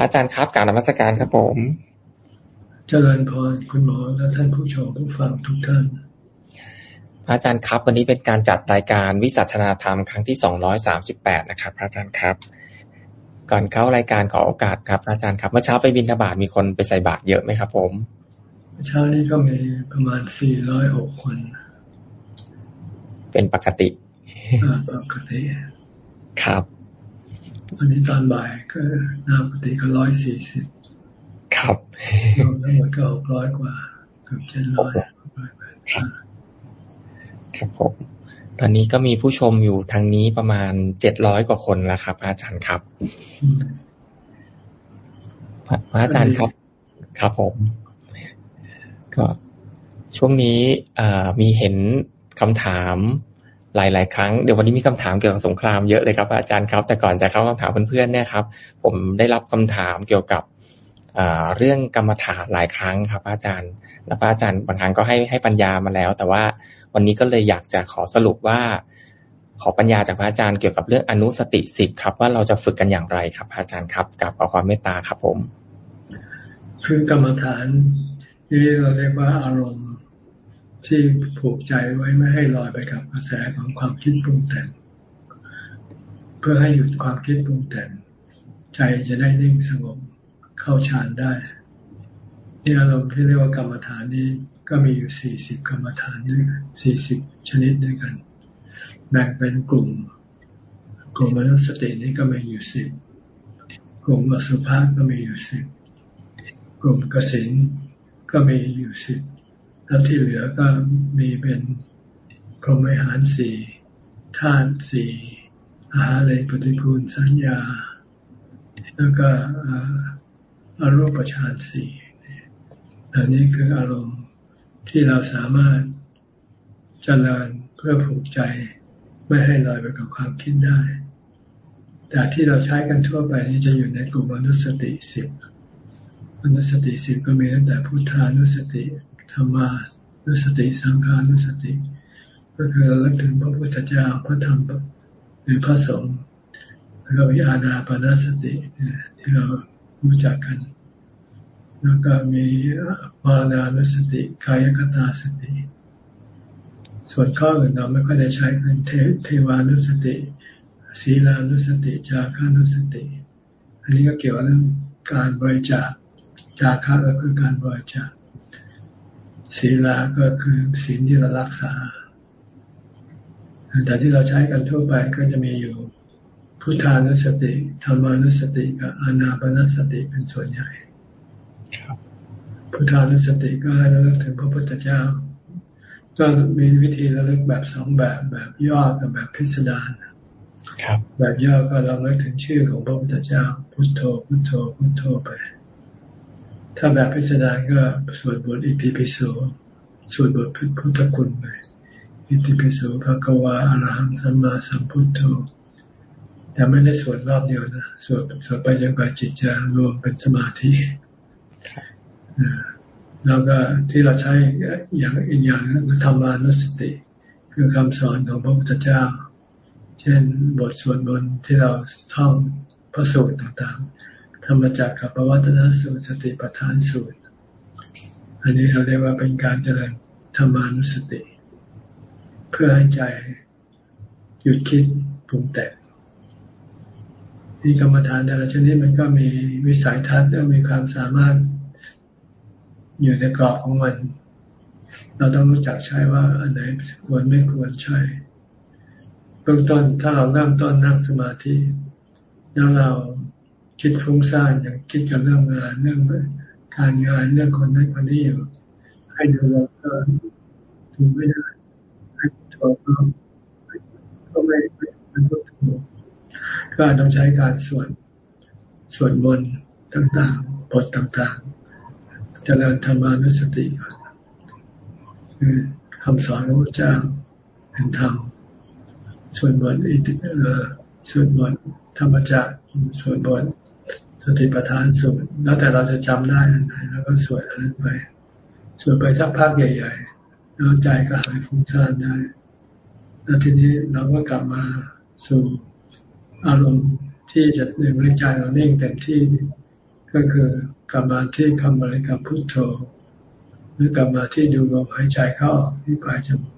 อาจารย์ครับการนมัสการครับผม เจริญพรคุณหมอและท่านผู้ชมผู้ฟังทุกท่านอาจารย์ครับ วันนี้เป็นการจัดรายการวิสัชนาธรรมครั้งที่สองร้อยสามสิบแปดนะครับอาจารย์ครับ ก่อนเข้ารายการขอโอกาสครับอาจารย์ครับเมื่อเช้าไปบินทบาทมีคนไปใส่บาตรเยอะไหมครับ ผมเช้านี้ก็มีประมาณสี่ร้อยหกคน เป็นปกติปกติครับ วันนี้ตอนบ่ายก็น้ำปกติก็ร้อยสี่สิบครับรวมทั้งหมดก็หกร้อยกว่าเกือบเจ็ดร้อยครับผมตอนนี้ก็มีผู้ชมอยู่ทางนี้ประมาณเจ็ดร้อยกว่าคนแล้วครับ อาจารย์ครับพระอาจารย์ครับ ครับผม ก็ช่วงนี้มีเห็นคำถาม หลาย ๆ ครั้งเดี๋ยววันนี้มีคำถามเกี่ยวกับสงครามเยอะเลยครับ อาจารย์ครับ แต่ก่อนจะเข้าคำถามเพื่อนๆเนี่ยครับ ผมได้รับคำถามเกี่ยวกับเรื่องกรรมฐานหลายครั้งครับ อาจารย์ แล้วอาจารย์บางครั้งก็ให้ให้ปัญญามาแล้ว แต่ว่าวันนี้ก็เลยอยากจะขอสรุปว่า ขอปัญญาจากพระอาจารย์เกี่ยวกับเรื่องอนุสติสิบครับ ว่าเราจะฝึกกันอย่างไรครับอาจารย์ครับกับขอความเมตตาครับผม คือกรรมฐานนี่เราเรียกว่าอารมณ์ ที่ผูกใจไว้ไม่ให้ลอยไปกับกระแสของความคิดปรุงแต่งเพื่อให้หยุดความคิดปรุงแต่งใจจะได้นิ่งสงบเข้าฌานได้นี่อารมณ์ที่เรียกว่ากรรมฐานนี้ก็มีอยู่สี่สิบกรรมฐานด้วยกันสี่สิบชนิดด้วยกันแบ่งเป็นกลุ่ม กลุ่มมนุสตินี้ก็มีอยู่สิบกลุ่มอสุภะก็มีอยู่สิบกลุ่มกสินก็มีอยู่สิบ แล้วที่เหลือก็มีเป็นพรหมวิหารสี่ธาตุสี่อาหารเลยปฏิกูลสัญญา แล้วก็อารมณ์ประชานสี่อันนี้คืออารมณ์ที่เราสามารถเจริญเพื่อผูกใจไม่ให้ลอยไปกับความคิดได้ แต่ที่เราใช้กันทั่วไปนี้จะอยู่ในกลุ่มอนุสติสิบอนุสติสิบก็มีตั้งแต่พุทธานุสติ ธรรมานุสติสังขานุสติ ก็คือเราลึกถึงพระพุทธเจ้าพระธรรมหรือพระสงฆ์เราวิอาณาปนาสติที่เรารู้จักกัน แล้วก็มีมานานุสติกายคตาสติ ส่วนข้ออื่นเราไม่ค่อยได้ใช้กันเทเทวานุสติศีลานุสติ จารานุสติ อันนี้ก็เกี่ยวกับเรื่องการบริจาคจาคะก็คือการบริจาค ศีลาก็คือศีลที่เรารักษา แต่ที่เราใช้กันทั่วไปก็จะมีอยู่พุทธานุสติธรรมานุสติกับอนาปนสติเป็นส่วนใหญ่พุทธานุสติก็ให้เราเลิกถึงพระพุทธเจ้า ก็มีวิธีระลึกแบบสองแบบแบบย่อกับแบบพิสดารแบบย่อก็เราเลิกถึงชื่อของพระพุทธเจ้า พุทโธพุทโธพุทโธไป ถ้าแบบพิสดารก็สวดบทอิติปิโสสวดบทพุทธคุณไปอิติปิโสภะกวาอรหังสัมมาสัมพุทโธแต่ไม่ได้สวดรอบเดียวนะสวดสวดไปจนกว่าจิตจะรวมเป็นสมาธิแล้วก็ที่เราใช้อย่างอีกอย่างก็ธรรมานุสติ คือคำสอนของพระพุทธเจ้า เช่นบทสวดบนที่เราท่องพระสูตรต่าง ธรรมจักรกับปวัตนสูตรสติปัฏฐานสูตร อันนี้เราเรียกว่าเป็นการเจริญธรรมานุสติ เพื่อให้ใจหยุดคิดปรุงแต่งนี่กรรมฐานแต่ละชนิดมันก็มีวิสัยทัศน์และมีความสามารถอยู่ในกรอบของมัน เราต้องรู้จักใช้ว่าอันไหนควรไม่ควรใช้เบื้องต้นถ้าเราเริ่มต้นนั่งสมาธิแล้วเรา คิดฟุ้งซ่านอย่างคิดกับเรื่องงานเรื่องการงานเรื่องคนนั้นคนนี้อยู่ให้ดูเราก็ถูกไม่ได้ให้ตัวก็ก็ไม่ไม่ถูกก็ต้องใช้การสวดสวดมนต์ต่างๆบทต่างๆเจริญธรรมานุสติก่อนคือคำสอนของพระเจ้าเป็นธรรมสวดมนต์อิติสวดมนต์ธรรมจักรสวดมนต์ สติปัฏฐานสูตร แล้วแต่เราจะจำได้ไหนแล้วก็สวดอันนั้นไปสวดไปสักพักใหญ่ๆแล้วใจก็หายฟุ้งซ่านได้ แล้วทีนี้เราก็กลับมาสู่อารมณ์ที่จะหนึ่งในใจเราเน่งเต็มที่ก็คือกลับมาที่คำบริกรรมพุทโธหรือกลับมาที่ดูลมหายใจเข้าที่ปลายจมูก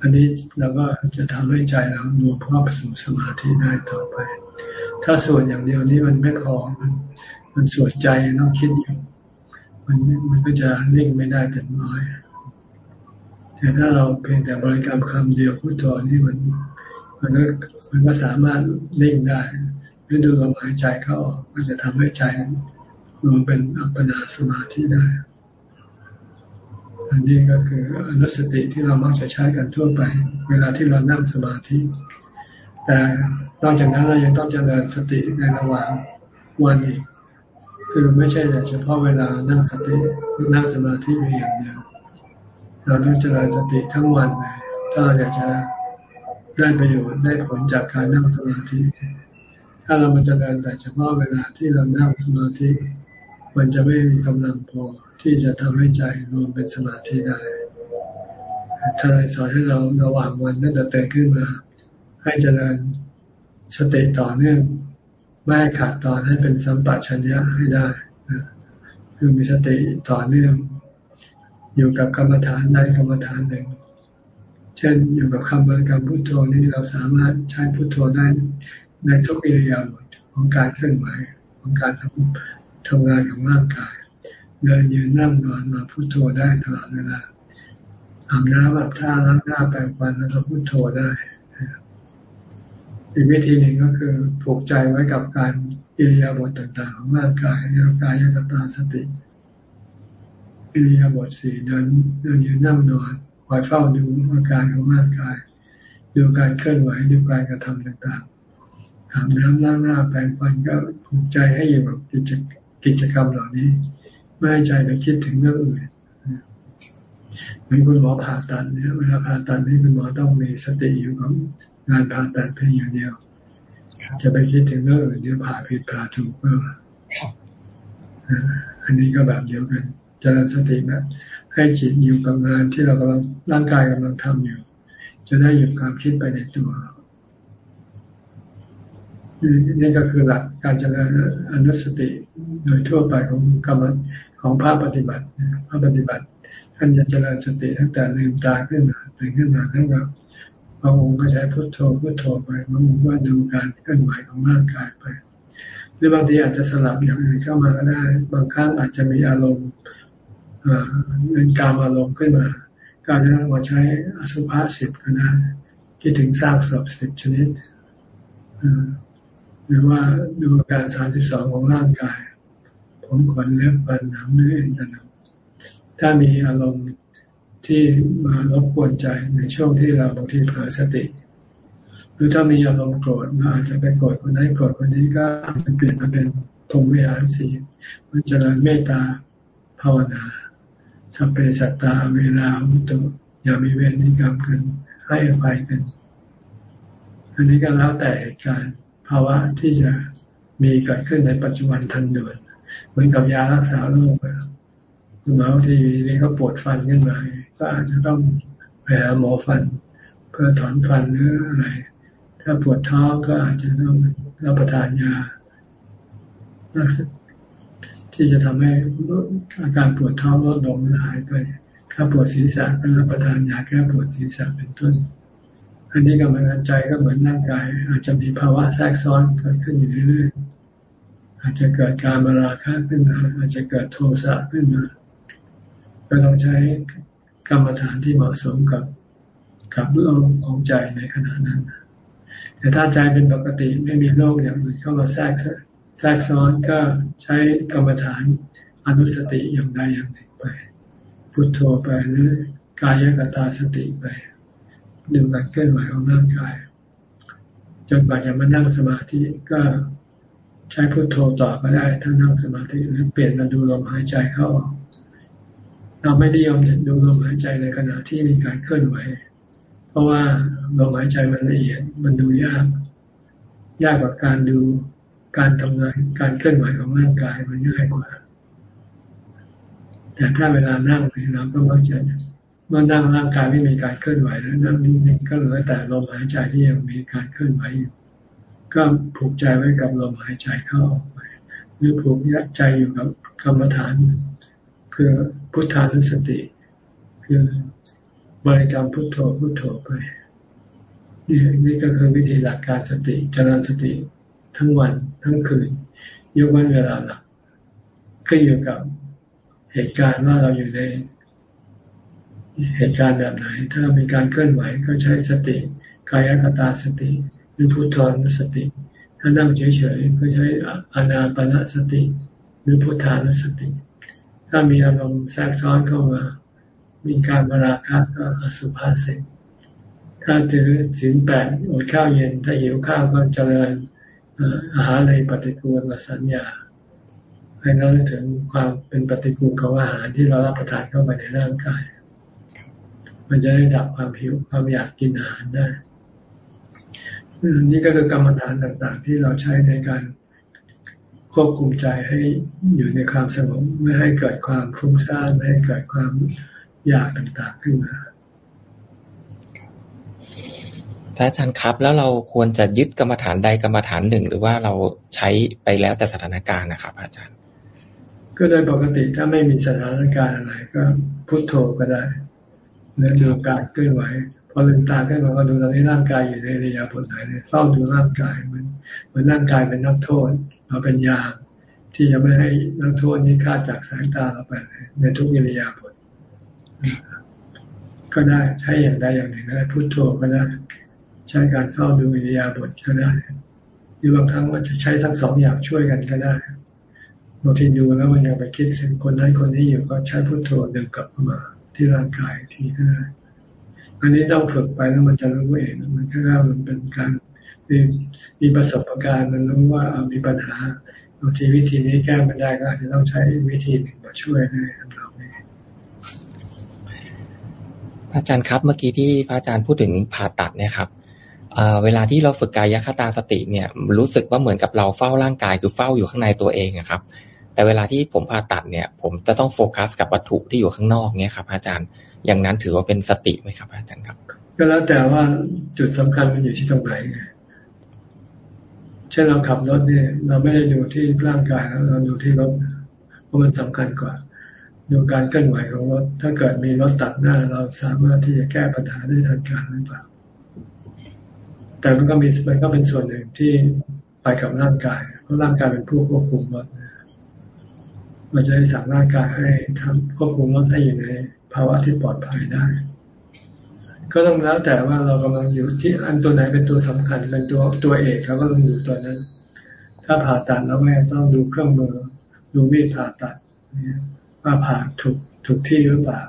อันนี้เราก็จะทำให้ใจเรารวมเข้าสู่สมาธิได้ต่อไป ถ้าสวนอย่างเดียวนี้มันไม่พอมันมันสวนใจต้องคิดอยู่ มันมันก็จะนิ่งไม่ได้เต็มร้อยแต่ถ้าเราเพียงแต่บริกรรมคำเดียวพุทโธนี่มัน มันก็มันก็สามารถนิ่งได้หรือดูลมหายใจเข้าออกก็จะทำให้ใจรวมเป็นอัปปนาสมาธิได้ อันนี้ก็คืออนุสติที่เรามักจะใช้กันทั่วไป เวลาที่เรานั่งสมาธิ แต่นอกจากนั้นเรายังต้องเจริญสติในระหว่างวันอีก คือไม่ใช่แต่เฉพาะเวลานั่งสตินั่งสมาธิเพียงอย่างเดียว เราต้องเจริญสติทั้งวันเลยถ้าเราอยากจะได้ประโยชน์ได้ผลจากการนั่งสมาธิ ถ้าเรามาเจริญแต่เฉพาะเวลาที่เรานั่งสมาธิ มันจะไม่มีกำลังพอที่จะทำให้ใจรวมเป็นสมาธิได้ท่านสอนให้เราระหว่างวันนั่นแต่ตื่นขึ้นมา ให้เจริญสติต่อเนื่องไม่ให้ขาดตอนให้เป็นสัมปชัญญะให้ได้คือมีสติต่อเนื่อง อยู่กับกรรมฐานใดกรรมฐานหนึ่ง เช่นอยู่กับคำบริกรรมพุทโธนี้เราสามารถใช้พุทโธได้ในทุกอิริยาบถของการเคลื่อนไหวของการทำทำงานของร่างกาย เดินยืนนั่งนอนมาพุทโธได้ตลอดเวลาอาบน้ำอาบท่าล้างหน้าแปรงฟันแล้วก็พุทโธได้ อีกวิธีหนึ่งก็คือผูกใจไว้กับการอิริยาบถต่างๆของร่างกายร่างกายยกตาสติอิริยาบถสี่เดินเดินยืนนั่งนอนคอยเฝ้าดูอาการของร่างกาย ดูการเคลื่อนไหวดูการกระทำต่างๆอาบน้ำล้างหน้าแปรงฟันก็ผูกใจให้อยู่กับกิจกิจกรรมเหล่านี้ ไม่ให้ใจไปคิดถึงเรื่องอื่นเหมือนคุณหมอผ่าตัดเนี่ยเวลาผ่าตัดนี่คุณหมอต้องมีสติอยู่กับ งานผ่าตัดเพียงอย่างเดียว จะไปคิดถึงเรื่องอื่นเดี๋ยวผ่าผิดผ่าถูกก็อันนี้ก็แบบเดียวกันจริญสติแบบให้จิตอยู่กับงานที่เรากำลังร่างกายกำลังทำอยู่ จะได้หยุดความคิดไปในตัวนี่ก็คือหลักการเจริญอนุสติโดยทั่วไปของกรรมของภาพปฏิบัติภาพปฏิบัติ ท่านจะเจริญสติตั้งแต่ลืมตาขึ้นมาตื่นขึ้นมาท่านก็บางองค์ก็ใช้พุทโธพุทโธไปบางองค์ก็ดูการเคลื่อนไหวของร่างกายไป หรือบางทีอาจจะสลับอย่างอื่นเข้ามาก็ได้ บางครั้งอาจจะมีอารมณ์เป็นการอารมณ์ขึ้นมาการจะมาใช้อสุภาสิบก็ได้คิดถึงสร้างศพสิบชนิดหรือว่าดูการสามสิบสองของร่างกาย ผมขนเล็บฟันหนังเนื้อเอ็นกระดูกถ้ามีอารมณ์ ที่มารบกวนใจในช่วงที่เราบางทีเผลอสติ หรือถ้ามีอารมณ์โกรธอาจจะไปโกรธคนนั้นโกรธคนนี้ก็จจะเปลี่ยนมาเป็นพรมวิหารสีมันจะริญเมตตาภาวนาสัพเพสัตตาเวลาหุตุอย่ามีเวรนิกรรมกันให้อภัยกันอันนี้ก็แล้วแต่เหตุการณ์ภาวะที่จะมีเกิดขึ้นในปัจจุบันทันด่วนเหมือนกับยารักษาโรค คุณหมอบางทีนี่ก็ปวดฟันขึ้นมา ก็อาจจะต้องไปหาหมอฟัน เพื่อถอนฟันหรืออะไร ถ้าปวดท้องก็อาจจะต้องรับประทานยาที่จะทำให้อาการปวดท้องลดลงหายไป ถ้าปวดศีรษะก็รับประทานยาแก้ปวดศีรษะเป็นต้น อันนี้กำลังใจก็เหมือนร่างกาย อาจจะมีภาวะแทรกซ้อนเกิดขึ้นอยู่เรื่อยๆอาจจะเกิดการมาราคะขึ้นมาอาจจะเกิดโทสะขึ้นมา ก็ต้องใช้กรรมฐานที่เหมาะสมกับกับโรคของใจในขณะนั้น แต่ถ้าใจเป็นปกติไม่มีโรคอย่างอื่นเข้ามาแทรกแทรกซ้อนก็ใช้กรรมฐานอนุสติอย่างใดอย่างหนึ่งไป พุทโธไปหรือกายกตาสติไปดูการเคลื่อนไหวของร่างกาย จนกว่าจะมานั่งสมาธิก็ใช้พุทโธต่อก็ได้ถ้านั่งสมาธิหรือเปลี่ยนมาดูลมหายใจเข้าออก เราไม่ได้ยอมดูลมหายใจในขณะที่มีการเคลื่อนไหว เพราะว่าลมหายใจมันละเอียดมันดูยาก ยากกว่าการดูการทำงาน การเคลื่อนไหวของร่างกายมันง่ายกว่า แต่ถ้าเวลานั่งเราก็มักจะเมื่อนั่งร่างกายไม่มีการเคลื่อนไหวแล้วนั่งนิ่งๆก็เหลือแต่ลมหายใจที่ยังมีการเคลื่อนไหวอยู่ก็ผูกใจไว้กับลมหายใจเข้าออกไปหรือผูกยัดใจอยู่กับกรรมฐาน คือพุทธานุสติ คือบริกรรมพุทโธพุทโธไปนี่นี่ก็คือวิธีหลักการสติเจริญสติทั้งวันทั้งคืนยกเว้นเวลาหลับก็อยู่กับเหตุการณ์ว่าเราอยู่ในเหตุการณ์แบบไหน ถ้ามีการเคลื่อนไหวก็ใช้สติกายกตาสติหรือพุทธานสติ ถ้านั่งเฉยๆก็ใช้อนาปนาสติ หรือพุทธานุสติ ถ้ามีอารมณ์แทรกซ้อนเข้ามา มีการมาราคะก็อสุภาษิตถ้าถือศีลแปดอดข้าวเย็น ถ้าหิวข้าวก็เจริญอาหารในปฏิกูลสัญญาให้เราถึงความเป็นปฏิกูลของอาหารที่เรารับประทานเข้าไปในร่างกาย มันจะได้ดับความหิวความอยากกินอาหารได้นี่ก็คือกรรมฐานต่างๆ ที่เราใช้ในการ ควบคุมใจให้อยู่ในความสงบไม่ให้เกิดความฟุ้งซ่านไม่ให้เกิดความอยากต่างๆขึ้นมาพระอาจารย์ครับ แล้วเราควรจะยึดกรรมฐานใดกรรมฐานหนึ่ง หรือว่าเราใช้ไปแล้วแต่สถานการณ์นะครับ อาจารย์ ก็โดยปกติถ้าไม่มีสถานการณ์อะไรก็พุโทโธก็ได้เนื้อดูการเคลื่อนไหวพอลืมตาขึ้นมาก็ดูตอนนี้ร่างกายอยู่ในระยะผลไหนเฝ้าดูร่างกายมันเหมือนร่างกายเป็นนักโทษ เราเป็นยามที่จะไม่ให้นักโทษนี้ฆ่าจากสายตาเราไปในทุกอิริยาบถก็ได้ใช้อย่างใดอย่างหนึ่งก็ได้พุโทโธก็ได้ ใช้การเข้าดูอิริยาบถก็ได้หรือบางครั้งว่าจะใช้ทั้งสองอย่างช่วยกันก็ได้บางทีดูแล้วมันยังไปคิดถึงคนนั้นคนนี้อยู่ก็ใช้พุโทโธดึงกลับมาที่ร่างกายทีก็ได้อันนี้ต้องฝึกไปแล้วมันจะรู้เองมันก็มันเป็นการ มีมีประสบการณ์มันรู้ว่ามีปัญหาบางทีวิธีนี้แก้ไม่ได้ก็อาจจะต้องใช้วิธีหนึ่งมาช่วยให้เราเองพระอาจารย์ครับเมื่อกี้ที่พระอาจารย์พูดถึงผ่าตัดเนี่ยครับเวลาที่เราฝึกกายคตาสติเนี่ย รู้สึกว่าเหมือนกับเราเฝ้าร่างกายคือเฝ้าอยู่ข้างในตัวเองครับ แต่เวลาที่ผมผ่าตัดเนี่ย ผมจะต้องโฟกัสกับวัตถุที่อยู่ข้างนอกเนี่ยครับอาจารย์อย่างนั้นถือว่าเป็นสติไหมครับอาจารย์ครับ ก็แล้วแต่ว่าจุดสำคัญมันอยู่ที่ตรงไหนไง เช่นเราขับรถเนี่ย เราไม่ได้ดูที่ร่างกายเราดูที่รถเพราะมันสำคัญกว่า ดูการเคลื่อนไหวของรถ ถ้าเกิดมีรถตัดหน้า เราสามารถที่จะแก้ปัญหาได้ทันการหรือเปล่า แต่มันก็มีมันก็เป็นส่วนหนึ่งที่ไปกับร่างกาย เพราะร่างกายเป็นผู้ควบคุมรถมันจะได้สั่งร่างกายให้ทำควบคุมรถให้อยู่ในภาวะที่ปลอดภัยได้ ก็ต้องแล้วแต่ว่าเรากำลังอยู่ที่อันตัวไหนเป็นตัวสำคัญเป็นตัวตัวเอกเราก็ต้องอยู่ตัวนั้น ถ้าผ่าตัดแล้วแม่ต้องดูเครื่องมือดูมีดผ่าตัดว่าผ่าถูกถูกที่หรือเปล่า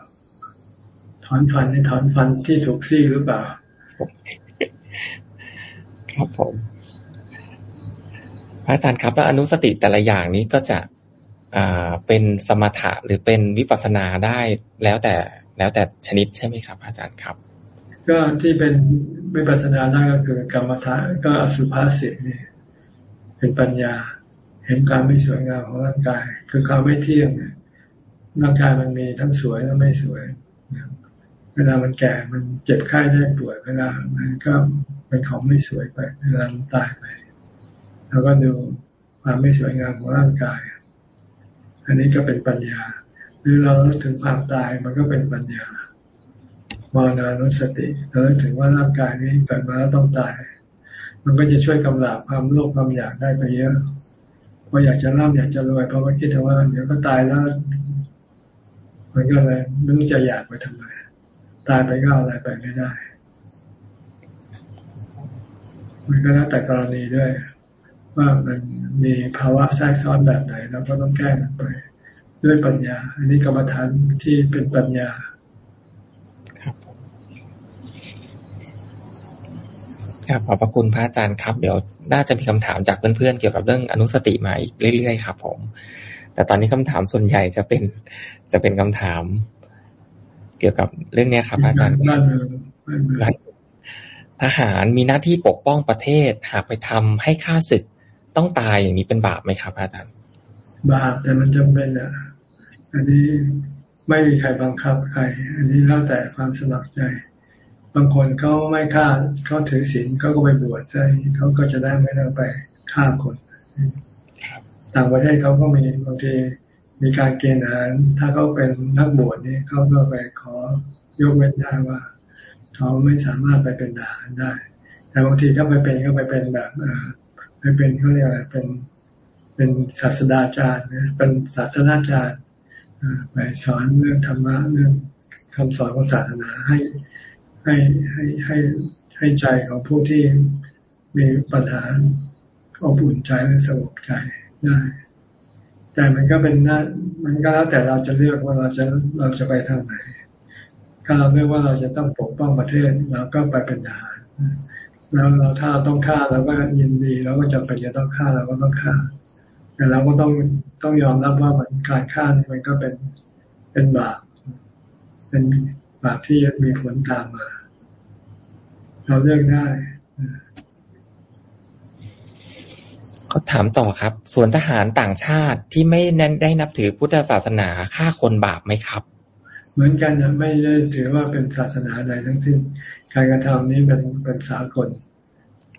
ถอนฟันให้ถอนฟันที่ถูกซี่หรือเปล่า ครับผม พระอาจารย์ครับแล้วอนุสติแต่ละอย่างนี้ก็จะอ่าเป็นสมถะหรือเป็นวิปัสสนาได้แล้วแต่แล้วแต่ชนิดใช่ไหมครับ อาจารย์ครับ ก็ที่เป็นวิปัสสนาได้ก็คือกรรมฐานก็อสุภาษิตนี่เป็นปัญญา เห็นความไม่สวยงามของร่างกาย คือความไม่เที่ยงร่างกายมันมีทั้งสวยและไม่สวย เวลามันแก่มันเจ็บไข้ได้ป่วยเวลามันก็เป็นของไม่สวยไปเวลามันตายไปเราก็ดูความไม่สวยงามของร่างกาย อันนี้ก็เป็นปัญญา หรือเราถึงความตายมันก็เป็นปัญญา มรณานุสติเราถึงว่าร่างกายนี้เกิดมาแล้วต้องตาย มันก็จะช่วยกำลับความโลภความอยากได้ไปเยอะพออยากจะร่ำอยากจะรวยเพราะว่าคิดว่าเดี๋ยวก็ตายแล้วมันก็เลยไม่รู้จะอยากไปทำไมตายไปก็อะไรไปไม่ได้ มันก็แล้วแต่กรณีด้วย ว่ามันมีภาวะแทรกซ้อนแบบไหนเราก็ต้องแก้มันไป ด้วยปัญญา อันนี้กรรมฐานที่เป็นปัญญา ครับ ครับขอบพระคุณพระอาจารย์ครับ เดี๋ยวน่าจะมีคำถามจากเพื่อนๆเกี่ยวกับเรื่องอนุสติมาอีกเรื่อยๆครับ ผม แต่ตอนนี้คำถามส่วนใหญ่จะเป็น จะเป็นคำถาม เกี่ยวกับเรื่องเนี้ยครับ อาจารย์ทหารมีหน้าที่ปกป้องประเทศ หากไปทำให้ข้าศึกต้องตายอย่างนี้เป็นบาปไหมครับ อาจารย์ บาปแต่มันจำเป็นอะ อันนี้ไม่มีใครบังคับใคร อันนี้แล้วแต่ความสมัครใจ บางคนเขาไม่ฆ่าเขาถือศีลเขาก็ไปบวชใช่เขาก็จะได้ไม่ต้องไปฆ่าคนตต่างประเทศเขาก็มีบางทีมีการเกณฑ์อาหารถ้าเขาเป็นนักบวชนี่เขาก็ไปขอยกเว้นได้ว่าเขาไม่สามารถไปเป็นทหารได้ แต่บางทีถ้าไปเป็นก็ไปเป็นแบบไปเป็นเขาเรียกอะไรเป็นเป็นศาสดาจารย์นะเป็นศาสนาจารย์ไปสอนเรื่องธรรมะเรื่องคำสอนของศาสนาให้ ให้ให้ให้ให้ใจของผู้ที่มีปัญหาอบอุ่นใจและสงบใจได้ แต่มันก็เป็นหน้ามันก็แล้วแต่เราจะเลือกว่าเราจะเราจะไปทางไหน ถ้าเราเลือกว่าเราจะต้องปกป้องประเทศเราก็ไปเป็นทหารแล้วเราถ้าเราต้องฆ่าเราก็ยินดีเราก็จะเป็นจะต้องฆ่าเราก็ต้องฆ่า แต่เราก็ต้องต้องยอมรับว่ามันการฆ่านี่มันก็เป็นเป็นบาปเป็นบาปที่มีผลตามมา เราเลือกได้เขาถามต่อครับ ส่วนทหารต่างชาติที่ไม่ได้นับถือพุทธศาสนาฆ่าคนบาปไหมครับ เหมือนกันนะไม่ได้ถือว่าเป็นศาสนาใดทั้งสิ้นการกระทำนี้เป็นเป็นสากล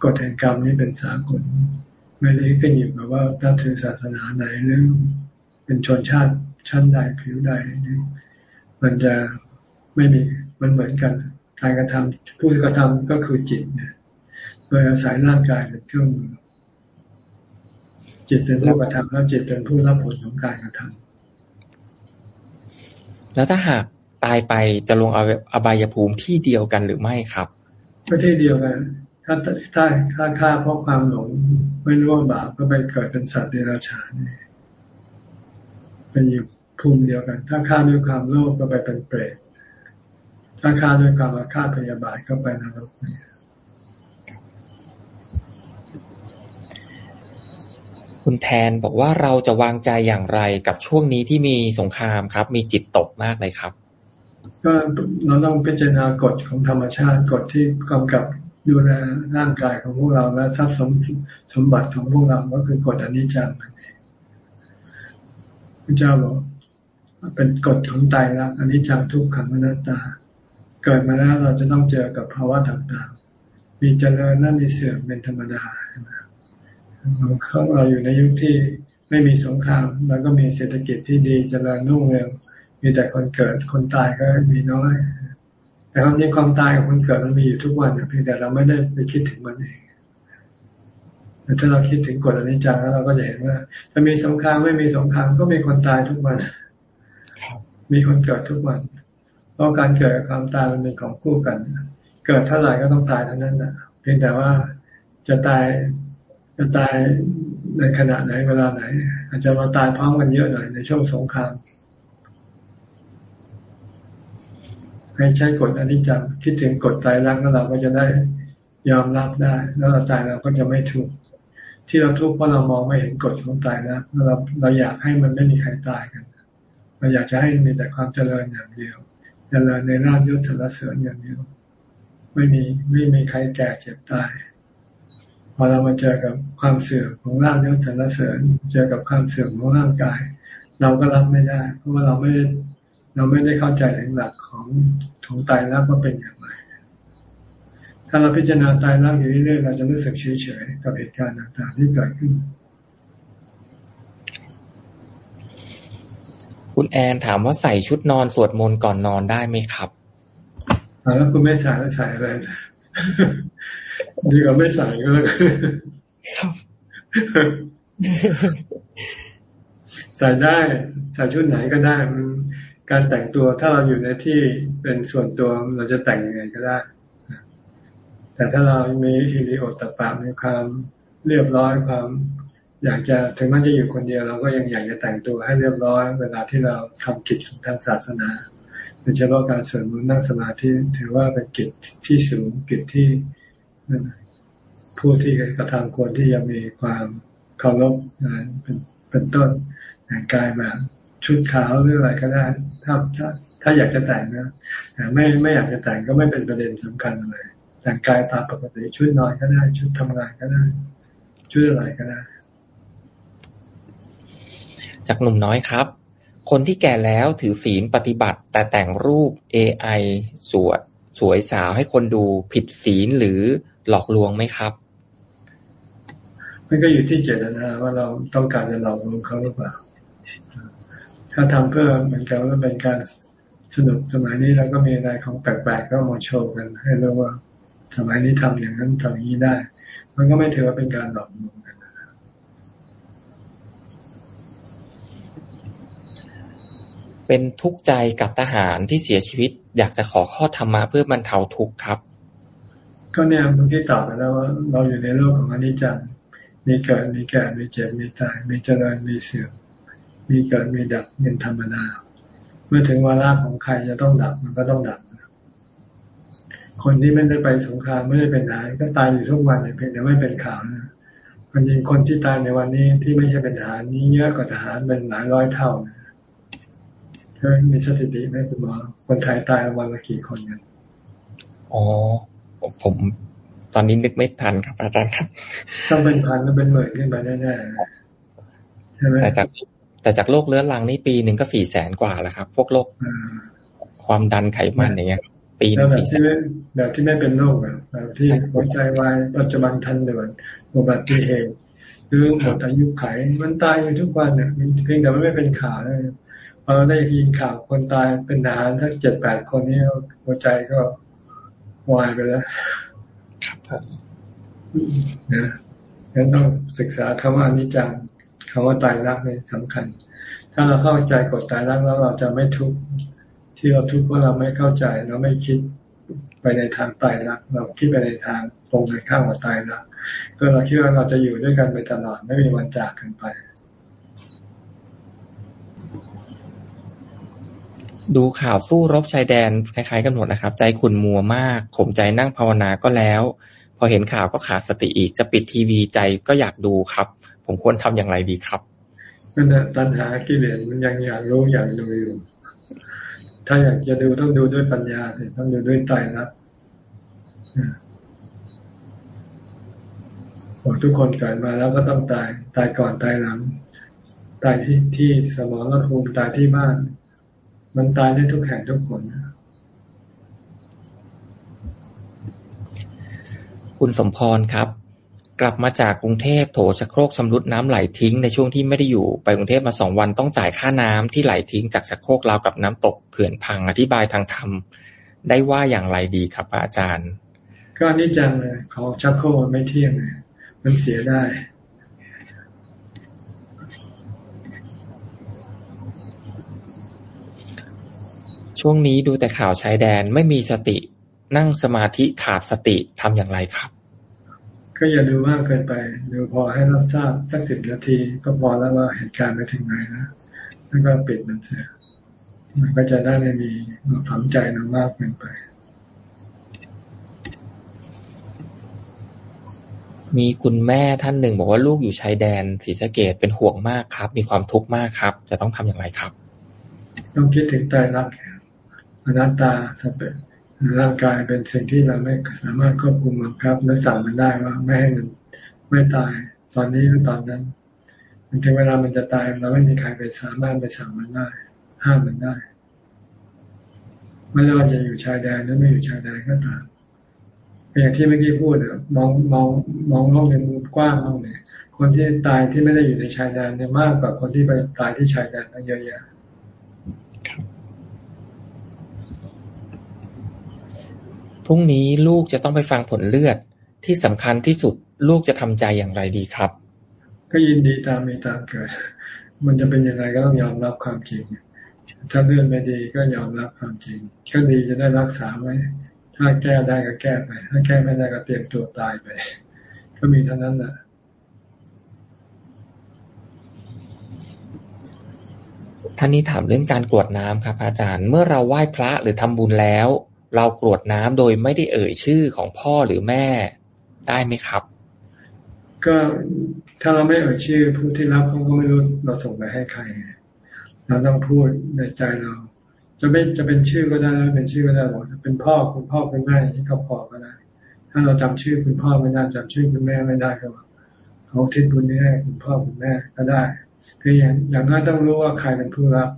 กฎแห่งกรรมนี้เป็นสากล ไม่ได้ขึ้นอยู่กับว่านับถือศาสนาไหนหรือเป็นชนชาติชั้นใดผิวใดมันจะไม่มีมันเหมือนกัน การกระทำผู้กระทำก็คือจิตเนี่ยโดยอาศัยร่างกายเป็นเครื่องมือ จิตเป็นผู้กระทำแล้วจิตเป็นผู้รับผลของการกระทำแล้วถ้าหากตายไปจะลงอบายภูมิที่เดียวกันหรือไม่ครับก็ที่เดียวกันถ้าถ้าถ้าฆ่าเพราะความหลงไม่รู้ว่าบาปก็ไปเกิดเป็นสัตว์เดรัจฉานเป็นอยู่ภูมิเดียวกัน ถ้าฆ่าด้วยความโลภก็ไปเป็นเปรต ถ้าฆ่าด้วยความอาฆาตพยาบาทก็ไปนรกเนี่ยคุณแทนบอกว่าเราจะวางใจอย่างไรกับช่วงนี้ที่มีสงครามครับ มีจิตตกมากเลยครับ ก็เราต้องพิจารณากฎของธรรมชาติกฎที่กำกับดูแลร่างกายของพวกเราและทรัพย์สมสมบัติของพวกเราก็คือกฎอนิจจังนั่นเองพระเจ้าบอกเป็นกฎของตายรักอนิจจังทุกขังอนัตตา เกิดมาแล้วเราจะต้องเจอกับภาวะต่างๆ มีเจริญนั่นมีเสื่อมเป็นธรรมดาใช่ไหมเขาเราอยู่ในยุคที่ไม่มีสงครามแล้วก็มีเศรษฐกิจที่ดีจเจริญรุ่งเรืองมีแต่คนเกิดคนตายก็มีน้อย แต่ความจริงความตายกับคนเกิดมันมีอยู่ทุกวันเพียงแต่เราไม่ได้ไปคิดถึงมันเองแต่ถ้าเราคิดถึงกฎอนิจจังแล้วเราก็จะเห็นว่าถ้ามีสงครามไม่มีสงครามก็มีคนตายทุกวัน มีคนเกิดทุกวัน เพราะการเกิดกับความตายมันเป็นของคู่กัน เกิดเท่าไหร่ก็ต้องตายเท่านั้นนะเพียงแต่ว่าจะตายจะตายในขณะไหนเวลาไหน อาจจะมาตายพร้อมกันเยอะหน่อยในช่วงสงครามให้ใช้กฎอนิจจังคิดถึงกฎตายรักแล้วเราก็จะได้ยอมรับได้ แล้วเราตายเราก็จะไม่ทุกข์ที่เราทุกข์เพราะเรามองไม่เห็นกฎของตายแล้วเราเราอยากให้มันไม่มีใครตายกันเราอยากจะให้มีแต่ความเจริญอย่างเดียว เจริญในราชยศสารเสริญอย่างเดียวไม่มีไม่มีใครแก่เจ็บตายพอเรามาเจอกับความเสื่อมของร่างยศสรรเสริญ เจอกับความเสื่อมของร่างกาย เราก็รับไม่ได้ เพราะว่าเราไม่เราไม่ได้เข้าใจหลักของของตายแล้วว่าเป็นอย่างไร ถ้าเราพิจารณาตายแล้วอยู่เรื่อยๆเราจะรู้สึกเฉยๆกับเหตุการณ์ต่างๆที่เกิดขึ้น คุณแอนถามว่าใส่ชุดนอนสวดมนต์ก่อนนอนได้ไหมครับแล้วคุณไม่ใส่แล้วใส่อะไรดีกว่าไม่ใส่ก็แล้วใส่ได้ใส่ชุดไหนก็ได้มันการแต่งตัวถ้าเราอยู่ในที่เป็นส่วนตัวเราจะแต่งยังไงก็ได้ แต่ถ้าเรามีฮิริโอตปามีความเรียบร้อยความ อยากจะถึงมันจะอยู่คนเดียวเราก็ยังอยากจะแต่งตัวให้เรียบร้อย เวลาที่เราทำกิจทางศาสนาโดยเฉพาะการสวดมนต์นั่งสมาธิถือว่าเป็นกิจที่สูงกิจที่ผู้ที่กระทำควรที่จะมีความเคารพเป็นเป็นต้นแต่งกายแบบชุดขาวหรืออะไรก็ได้ถ้าถ้าถ้าอยากจะแต่งนะแต่ไม่ไม่อยากจะแต่งก็ไม่เป็นประเด็นสำคัญเลยแต่งกายตามปกติชุดนอนก็ได้ ชุดทำงานก็ได้ชุดอะไรก็ได้ จากหนุ่มน้อยครับ คนที่แก่แล้วถือศีลปฏิบัติ แต่แต่งรูป AI สวดสวยสาวให้คนดูผิดศีลหรือหลอกลวงไหมครับ มันก็อยู่ที่เจตนาว่าเราต้องการจะหลอกลวงเขาหรือเปล่า ถ้าทำเพื่อเหมือนกับว่าเป็นการสนุกสมัยนี้เราก็มีอะไรของแปลกๆก็มาโชว์กัน ให้รู้ว่าสมัยนี้ทำอย่างนั้นทำอย่างนี้ได้ มันก็ไม่ถือว่าเป็นการหลอกลวงกัน เป็นทุกข์ใจกับทหารที่เสียชีวิต อยากจะขอข้อธรรมะเพื่อบรรเทาทุกข์ครับ ก็เนี่ยเมื่อกี้ตอบไปแล้วว่าเราอยู่ในโลกของอนิจจังมีเกิดมีแก่มีเจ็บมีตาย มีเจริญมีเสื่อมมีเกิดมีดับเป็นธรรมดาเมื่อถึงวาระของใครจะต้องดับมันก็ต้องดับคนที่ไม่ได้ไปสงครามไม่ได้เป็นทหารก็ตายอยู่ทุกวันเพียงแต่ไม่เป็นข่าวนะมันยิงคนที่ตายในวันนี้ที่ไม่ใช่เป็นทหารนี้เยอะกว่าทหารเป็นหลายร้อยเท่านะ เคยมีสถิติไหมคุณหมอคนไทยตายวันละกี่คนกันอ๋อผมตอนนี้นึกไม่ทันครับ อาจารย์ครับต้องเป็นพันต้องเป็นหมื่นขึ้นไปแน่ๆใช่ไหมแต่จากแต่จากโรคเรื้อรังนี่ปีหนึ่งก็สี่แสนกว่าแล้วครับ พวกโรคความดันไขมันอย่างเงี้ย ปีนึงสี่แสนแบบที่ไม่เป็นโรคแบบที่หัวใจวายปัจจุบันทันเดือนอุบัติเหตุหรือหมดอายุไขมันตายอยู่ทุกวันเนี่ยเพียงแต่ไม่เป็นข่าวเลย พอได้ยินข่าวคนตายเป็นทหารทั้งเจ็ดแปดคนนี้หัวใจก็วายไปแล้วนะงั้นต้องศึกษาคำว่านิจังคำว่าตายรักเนี่ยสำคัญ ถ้าเราเข้าใจกฎตายรักแล้วเราจะไม่ทุกข์ที่เราทุกข์เพราะเราไม่เข้าใจเราไม่คิดไปในทางตายรัก เราคิดไปในทางตรงกันข้ามกับตายรักก็เราคิดว่าเราจะอยู่ด้วยกันไปตลอดไม่มีวันจากกันไป ดูข่าวสู้รบชายแดนคล้ายๆกันหมดนะครับ ใจขุนมัวมากข่มใจนั่งภาวนาก็แล้ว พอเห็นข่าวก็ขาดสติอีกจะปิดทีวีใจก็อยากดูครับ ผมควรทำอย่างไรดีครับนั่นแหละตัณหากิเลสมันยังอยากรู้อยากดูอยู่ ถ้าอยากจะดูต้องดูด้วยปัญญาสิต้องดูด้วยใจนะบอกทุกคนเกิดมาแล้วก็ต้องตาย ตายก่อนตายหลัง ตายที่ที่สมองและภูมิตายที่บ้าน มันตายได้ทุกแห่งทุกคนคุณสมพรครับ กลับมาจากกรุงเทพโถชะโครกชำรุดน้ำไหลทิ้งในช่วงที่ไม่ได้อยู่ไปกรุงเทพมาสองวันต้องจ่ายค่าน้ำที่ไหลทิ้งจากชะโครกราวกับน้ำตกเขื่อนพังอธิบายทางธรรมได้ว่าอย่างไรดีครับอาจารย์ ก็นี่จังเลยของชักโครกไม่เที่ยงเลยมันเสียได้ ช่วงนี้ดูแต่ข่าวชายแดนไม่มีสติ นั่งสมาธิขาดสติทำอย่างไรครับ ก็อย่าดูมากเกินไปดูพอให้รับทราบสักสิบนาที ก็พอแล้วว่าเหตุการณ์ไปถึงไหนนะแล้วก็ปิดมันเสียมันก็จะได้ไม่มีฝังใจเรามากเกินไป มีคุณแม่ท่านหนึ่งบอกว่าลูกอยู่ชายแดนศรีสะเกดเป็นห่วงมากครับ มีความทุกข์มากครับ จะต้องทำอย่างไรครับ ต้องคิดถึงใจรัก อนัตตาสเปร่างกายเป็นสิ่งที่เราไม่สามารถควบคุมบังคับ และสั่งมันได้ว่าไม่ให้มันไม่ตายตอนนี้หรือตอนนั้นมันถึงเวลามันจะตายเราไม่มีใครไปสามารถไปสั่งมันได้ ห้ามมันได้ ไม่ว่าจะอยู่ชายแดนหรือไม่อยู่ชายแดนก็ตามอย่างที่เมื่อกี้พูดมองมองมองโลกในมุมกว้างมากเลยคนที่ตายที่ไม่ได้อยู่ในชายแดนเนี่ยมากกว่าคนที่ไปตายที่ชายแดนตั้งเยอะแยะ พรุ่งนี้ลูกจะต้องไปฟังผลเลือดที่สำคัญที่สุด ลูกจะทำใจอย่างไรดีครับ ก็ยินดีตามมีตามเกิด มันจะเป็นยังไงก็ต้องยอมรับความจริง ถ้าเลือดไม่ดีก็ยอมรับความจริงแค่ดีจะได้รักษาไว้ ถ้าแก้ได้ก็แก้ไป ถ้าแก้ไม่ได้ก็เตรียมตัวตายไป ก็มีเท่านั้นแหละท่านนี้ถามเรื่องการกรวดน้ำครับ อาจารย์ เมื่อเราไหว้พระหรือทำบุญแล้ว เรากรวดน้ำโดยไม่ได้เอ่ยชื่อของพ่อหรือแม่ ได้ไหมครับ ก็ถ้าเราไม่เอ่ยชื่อ ผู้ที่รับเขาก็ไม่รู้เราส่งไปให้ใคร เราต้องพูดในใจเรา จะไม่จะเป็นชื่อก็ได้เป็นชื่อก็ได้หมดเป็นพ่อคุณพ่อคุณแม่ที่เขาพอก็ได้ถ้าเราจำชื่อคุณพ่อไม่ได้จำชื่อคุณแม่ไม่ได้ก็เขาทิศบุญนี้ให้คุณพ่อคุณแม่ก็ได้เพียงอย่างนั้นต้องรู้ว่าใครเป็นผู้รับ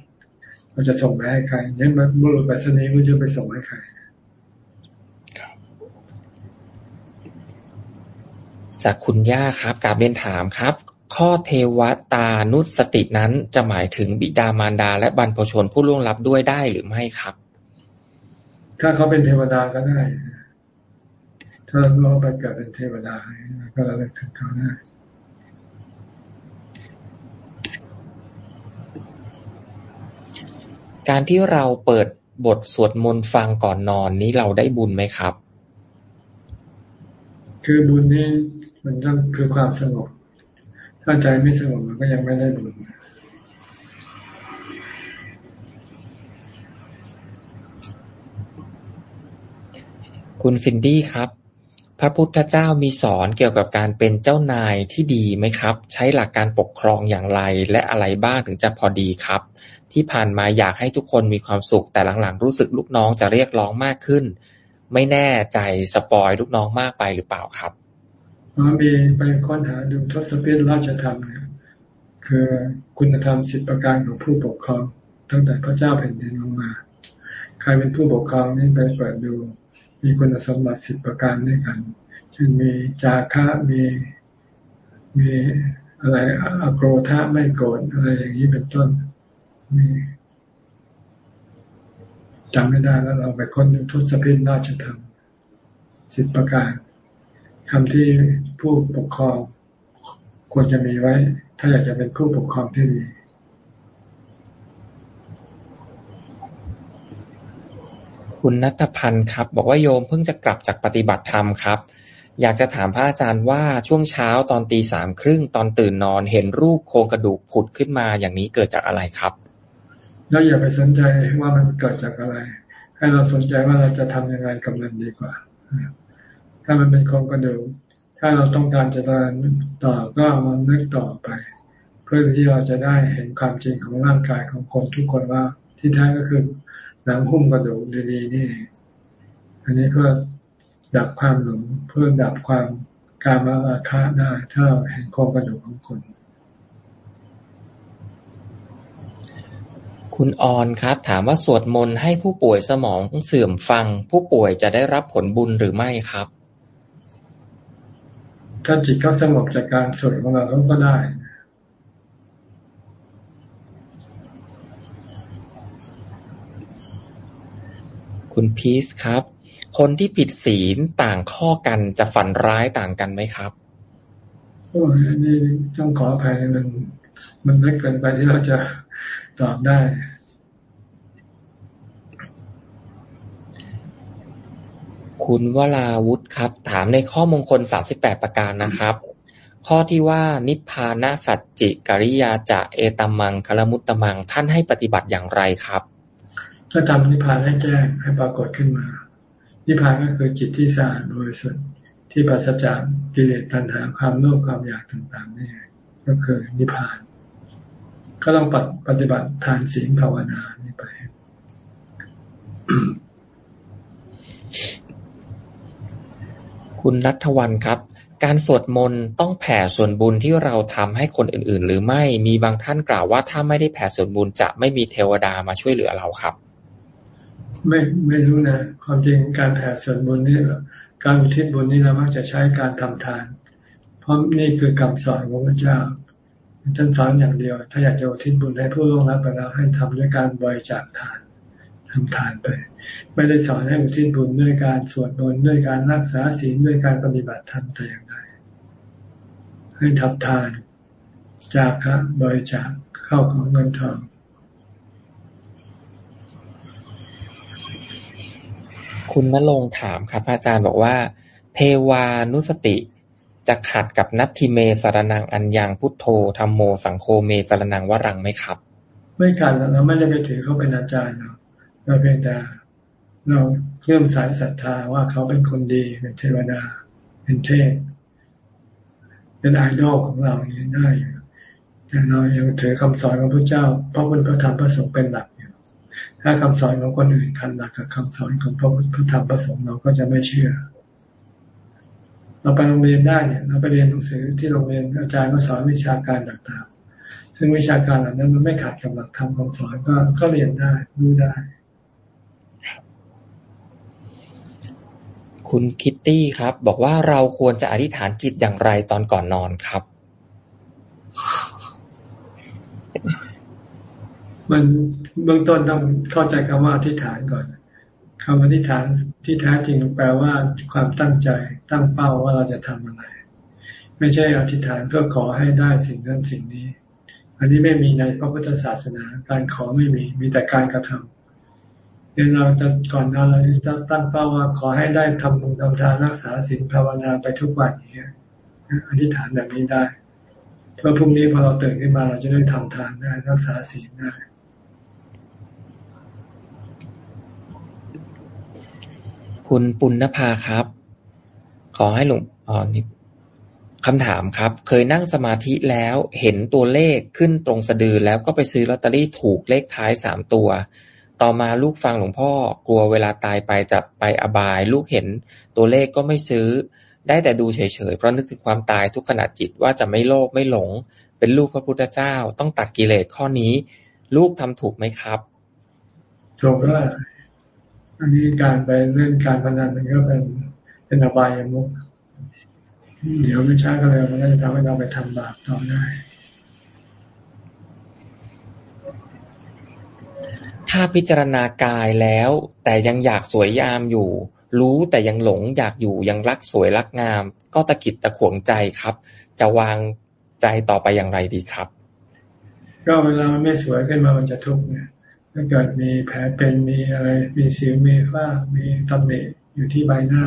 เราจะส่งไปให้ใครเนี่ยมันบุรุษไปสนีมันจะไปส่งให้ใคร จากคุณย่าครับกาบเรียนถามครับ ข้อเทวตานุสตินั้นจะหมายถึงบิดามารดา และบรรพชนผู้ล่วงลับด้วยได้หรือไม่ครับ ถ้าเขาเป็นเทวดาก็ได้ ถ้าเราไปเกิดเป็นเทวดาก็เราเลือกถึงเขาได้การที่เราเปิดบทสวดมนต์ฟังก่อนนอนนี้เราได้บุญไหมครับ คือบุญนี้ มันต้องคือความสงบ ถ้าใจไม่สงบมันก็ยังไม่ได้บุญคุณซินดี้ครับ พระพุทธเจ้ามีสอนเกี่ยวกับการเป็นเจ้านายที่ดีไหมครับ ใช้หลักการปกครองอย่างไรและอะไรบ้างถึงจะพอดีครับ ที่ผ่านมาอยากให้ทุกคนมีความสุข แต่หลังๆ รู้สึกลูกน้องจะเรียกร้องมากขึ้น ไม่แน่ใจสปอยลูกน้องมากไปหรือเปล่าครับ มีไปค้นหาดูทศพิธราชธรรมเนี่ยคือคุณธรรมสิบประการของผู้ปกครองตั้งแต่พระเจ้าแผ่นดินลงมา ใครเป็นผู้ปกครองนี่ไปเปิดดู มีคุณสมบัติสิบประการด้วยกันเช่นมีจาคะมีมีอะไรอโกรธาไม่โกรธอะไรอย่างนี้เป็นต้นจำไม่ได้แล้วเราไปค้นทศพิธราชธรรมสิบประการ คำที่ผู้ปกครองควรจะมีไว้ ถ้าอยากจะเป็นผู้ปกครองที่ดีคุณนัทพันธ์ครับ บอกว่าโยมเพิ่งจะกลับจากปฏิบัติธรรมครับ อยากจะถามพระอาจารย์ว่าช่วงเช้าตอนตีสามครึ่งตอนตื่นนอนเห็นรูปโครงกระดูกผุดขึ้นมาอย่างนี้เกิดจากอะไรครับ แล้วอย่าไปสนใจว่ามันเกิดจากอะไร ให้เราสนใจว่าเราจะทำยังไงกับมันดีกว่า ถ้ามันเป็นโครงกระดูกถ้าเราต้องการจะเดินต่อก็เอามันนึกต่อไป เพื่อที่เราจะได้เห็นความจริงของร่างกายของคนทุกคนว่าที่แท้ก็คือหนังหุ้มกระดูกดีๆนี่ อันนี้เพื่อดับความหลงเพื่อดับความการมาอาฆาตได้ ถ้าเราเห็นโครงกระดูกของคน คุณออนครับ ถามว่าสวดมนต์ให้ผู้ป่วยสมองเสื่อมฟัง ผู้ป่วยจะได้รับผลบุญหรือไม่ครับ ถ้าจิตเขาสงบจากการสวดของเราก็ได้คุณพีซครับ คนที่ผิดศีลต่างข้อกันจะฝันร้ายต่างกันไหมครับโอ้ยนี่ต้องขออภัยมัน มันเล็กเกินไปที่เราจะตอบได้ คุณวราวุธครับ ถามในข้อมงคลสามสิบแปดประการนะครับ ข้อที่ว่านิพพานาสัจจิกริยาจะเอตัมมังคลมุตตมังท่านให้ปฏิบัติอย่างไรครับก็ทำนิพพานให้แจ้งให้ปรากฏขึ้นมา นิพพานก็คือจิตที่สะอาดบริสุทธิ์ที่ปราศจากกิเลสตัณหาความโลภความอยากต่างๆนี่ก็คือนิพพาน ก็ต้องปฏิบัติทานศีลภาวนานี่ไป คุณนัทวันครับ การสวดมนต์ต้องแผ่ส่วนบุญที่เราทำให้คนอื่น ๆ หรือไม่ มีบางท่านกล่าวว่าถ้าไม่ได้แผ่ส่วนบุญจะไม่มีเทวดามาช่วยเหลือเราครับ ไม่ไม่รู้นะ ความจริงการแผ่ส่วนบุญนี่การอุทิศบุญนี่เรามักจะใช้การทำทาน เพราะนี่คือคำสอนของพระเจ้าท่านสอนอย่างเดียว ถ้าอยากจะอุทิศบุญให้ผู้ล่วงลับไปแล้วให้ทำด้วยการบริจาคทาน ทำทานไป ไม่ได้สอนให้อุทิศบุญด้วยการสวดมนต์ด้วยการรักษาศีลด้วยการปฏิบัติธรรมแต่อย่างใดให้ทับทาน จากครับบริจาคเข้าของเงินทองคุณนรงถามครับอาจารย์บอกว่า เทวานุสติจะขัดกับนัตทิเมสารนังอัญญังพุทโธธรรมโมสังโฆเมสารนังวรังไหมครับ ไม่ขัดเราไม่ได้ไปถือเขาเป็นอาจารย์เรา เราเพียงแต่เราเพิ่มสายศรัทธาว่าเขาเป็นคนดีเป็นเทวดา เป็นเทพเป็นไอดอลของเราอย่างนี้ได้แต่เรายังถือคำสอนของพระเจ้าพระพุทธพระธรรมพระสงฆ์เป็นหลักอยู่ ถ้าคำสอนของคนอื่นขัดหลักกับคำสอนของพระพุทธพระธรรมพระสงฆ์เราก็จะไม่เชื่อ เราไปโรงเรียนได้เนี่ยเราไปเรียนหนังสือที่โรงเรียนอาจารย์ก็สอนวิชาการต่างๆ ซึ่งวิชาการเหล่านั้นมันไม่ขัดกับหลักธรรมของสอนก็ก็เรียนได้รู้ได้ คุณคิตตี้ครับ บอกว่าเราควรจะอธิษฐานจิตอย่างไรตอนก่อนนอนครับ มันเบื้องต้นต้องเข้าใจคำว่าอธิษฐานก่อนคำอธิษฐานที่แท้จริงแปลว่าความตั้งใจตั้งเป้าว่าเราจะทำอะไร ไม่ใช่อธิษฐานเพื่อขอให้ได้สิ่งนั้นสิ่งนี้ อันนี้ไม่มีในพระพุทธศาสนา การขอไม่มีมีแต่การกระทำ เนี่ยเราจะก่อนนอนเราจะตั้งเป้าว่าขอให้ได้ทำบุญทำทานรักษาศีลภาวนาไปทุกวันอย่างเงี้ยอธิษฐานแบบนี้ได้เพื่อพรุ่งนี้พอเราตื่นขึ้นมาเราจะได้ทำทานได้รักษาศีลได้คุณปุณณภาครับ ขอให้หลวงอ๋อนี่คำถามครับ เคยนั่งสมาธิแล้วเห็นตัวเลขขึ้นตรงสะดือแล้วก็ไปซื้อลอตเตอรี่ถูกเลขท้ายสามตัว ต่อมาลูกฟังหลวงพ่อ กลัวเวลาตายไปจะไปอบาย ลูกเห็นตัวเลขก็ไม่ซื้อ ได้แต่ดูเฉยๆ เพราะนึกถึงความตายทุกขณะจิตว่าจะไม่โลภไม่หลง เป็นลูกพระพุทธเจ้า ต้องตัดกิเลสข้อนี้ ลูกทำถูกไหมครับถูกแล้วอันนี้การไปเล่นการพนันมันก็เป็นเป็นอบายมุกเดี๋ยวไม่ช้าก็เลยมันก็จะทำให้เราไปทำบาปต่อได้ ถ้าพิจารณากายแล้ว แต่ยังอยากสวยยามอยู่ รู้แต่ยังหลงอยากอยู่ยังรักสวยรักงาม ก็ตะกิดตะขวงใจครับ จะวางใจต่อไปอย่างไรดีครับ ก็เวลามันไม่สวยขึ้นมามันจะทุกข์เนี่ยถ้าเกิดมีแผลเป็นมีอะไร มีสิวมีฝ้า มีตำหนิอยู่ที่ใบหน้า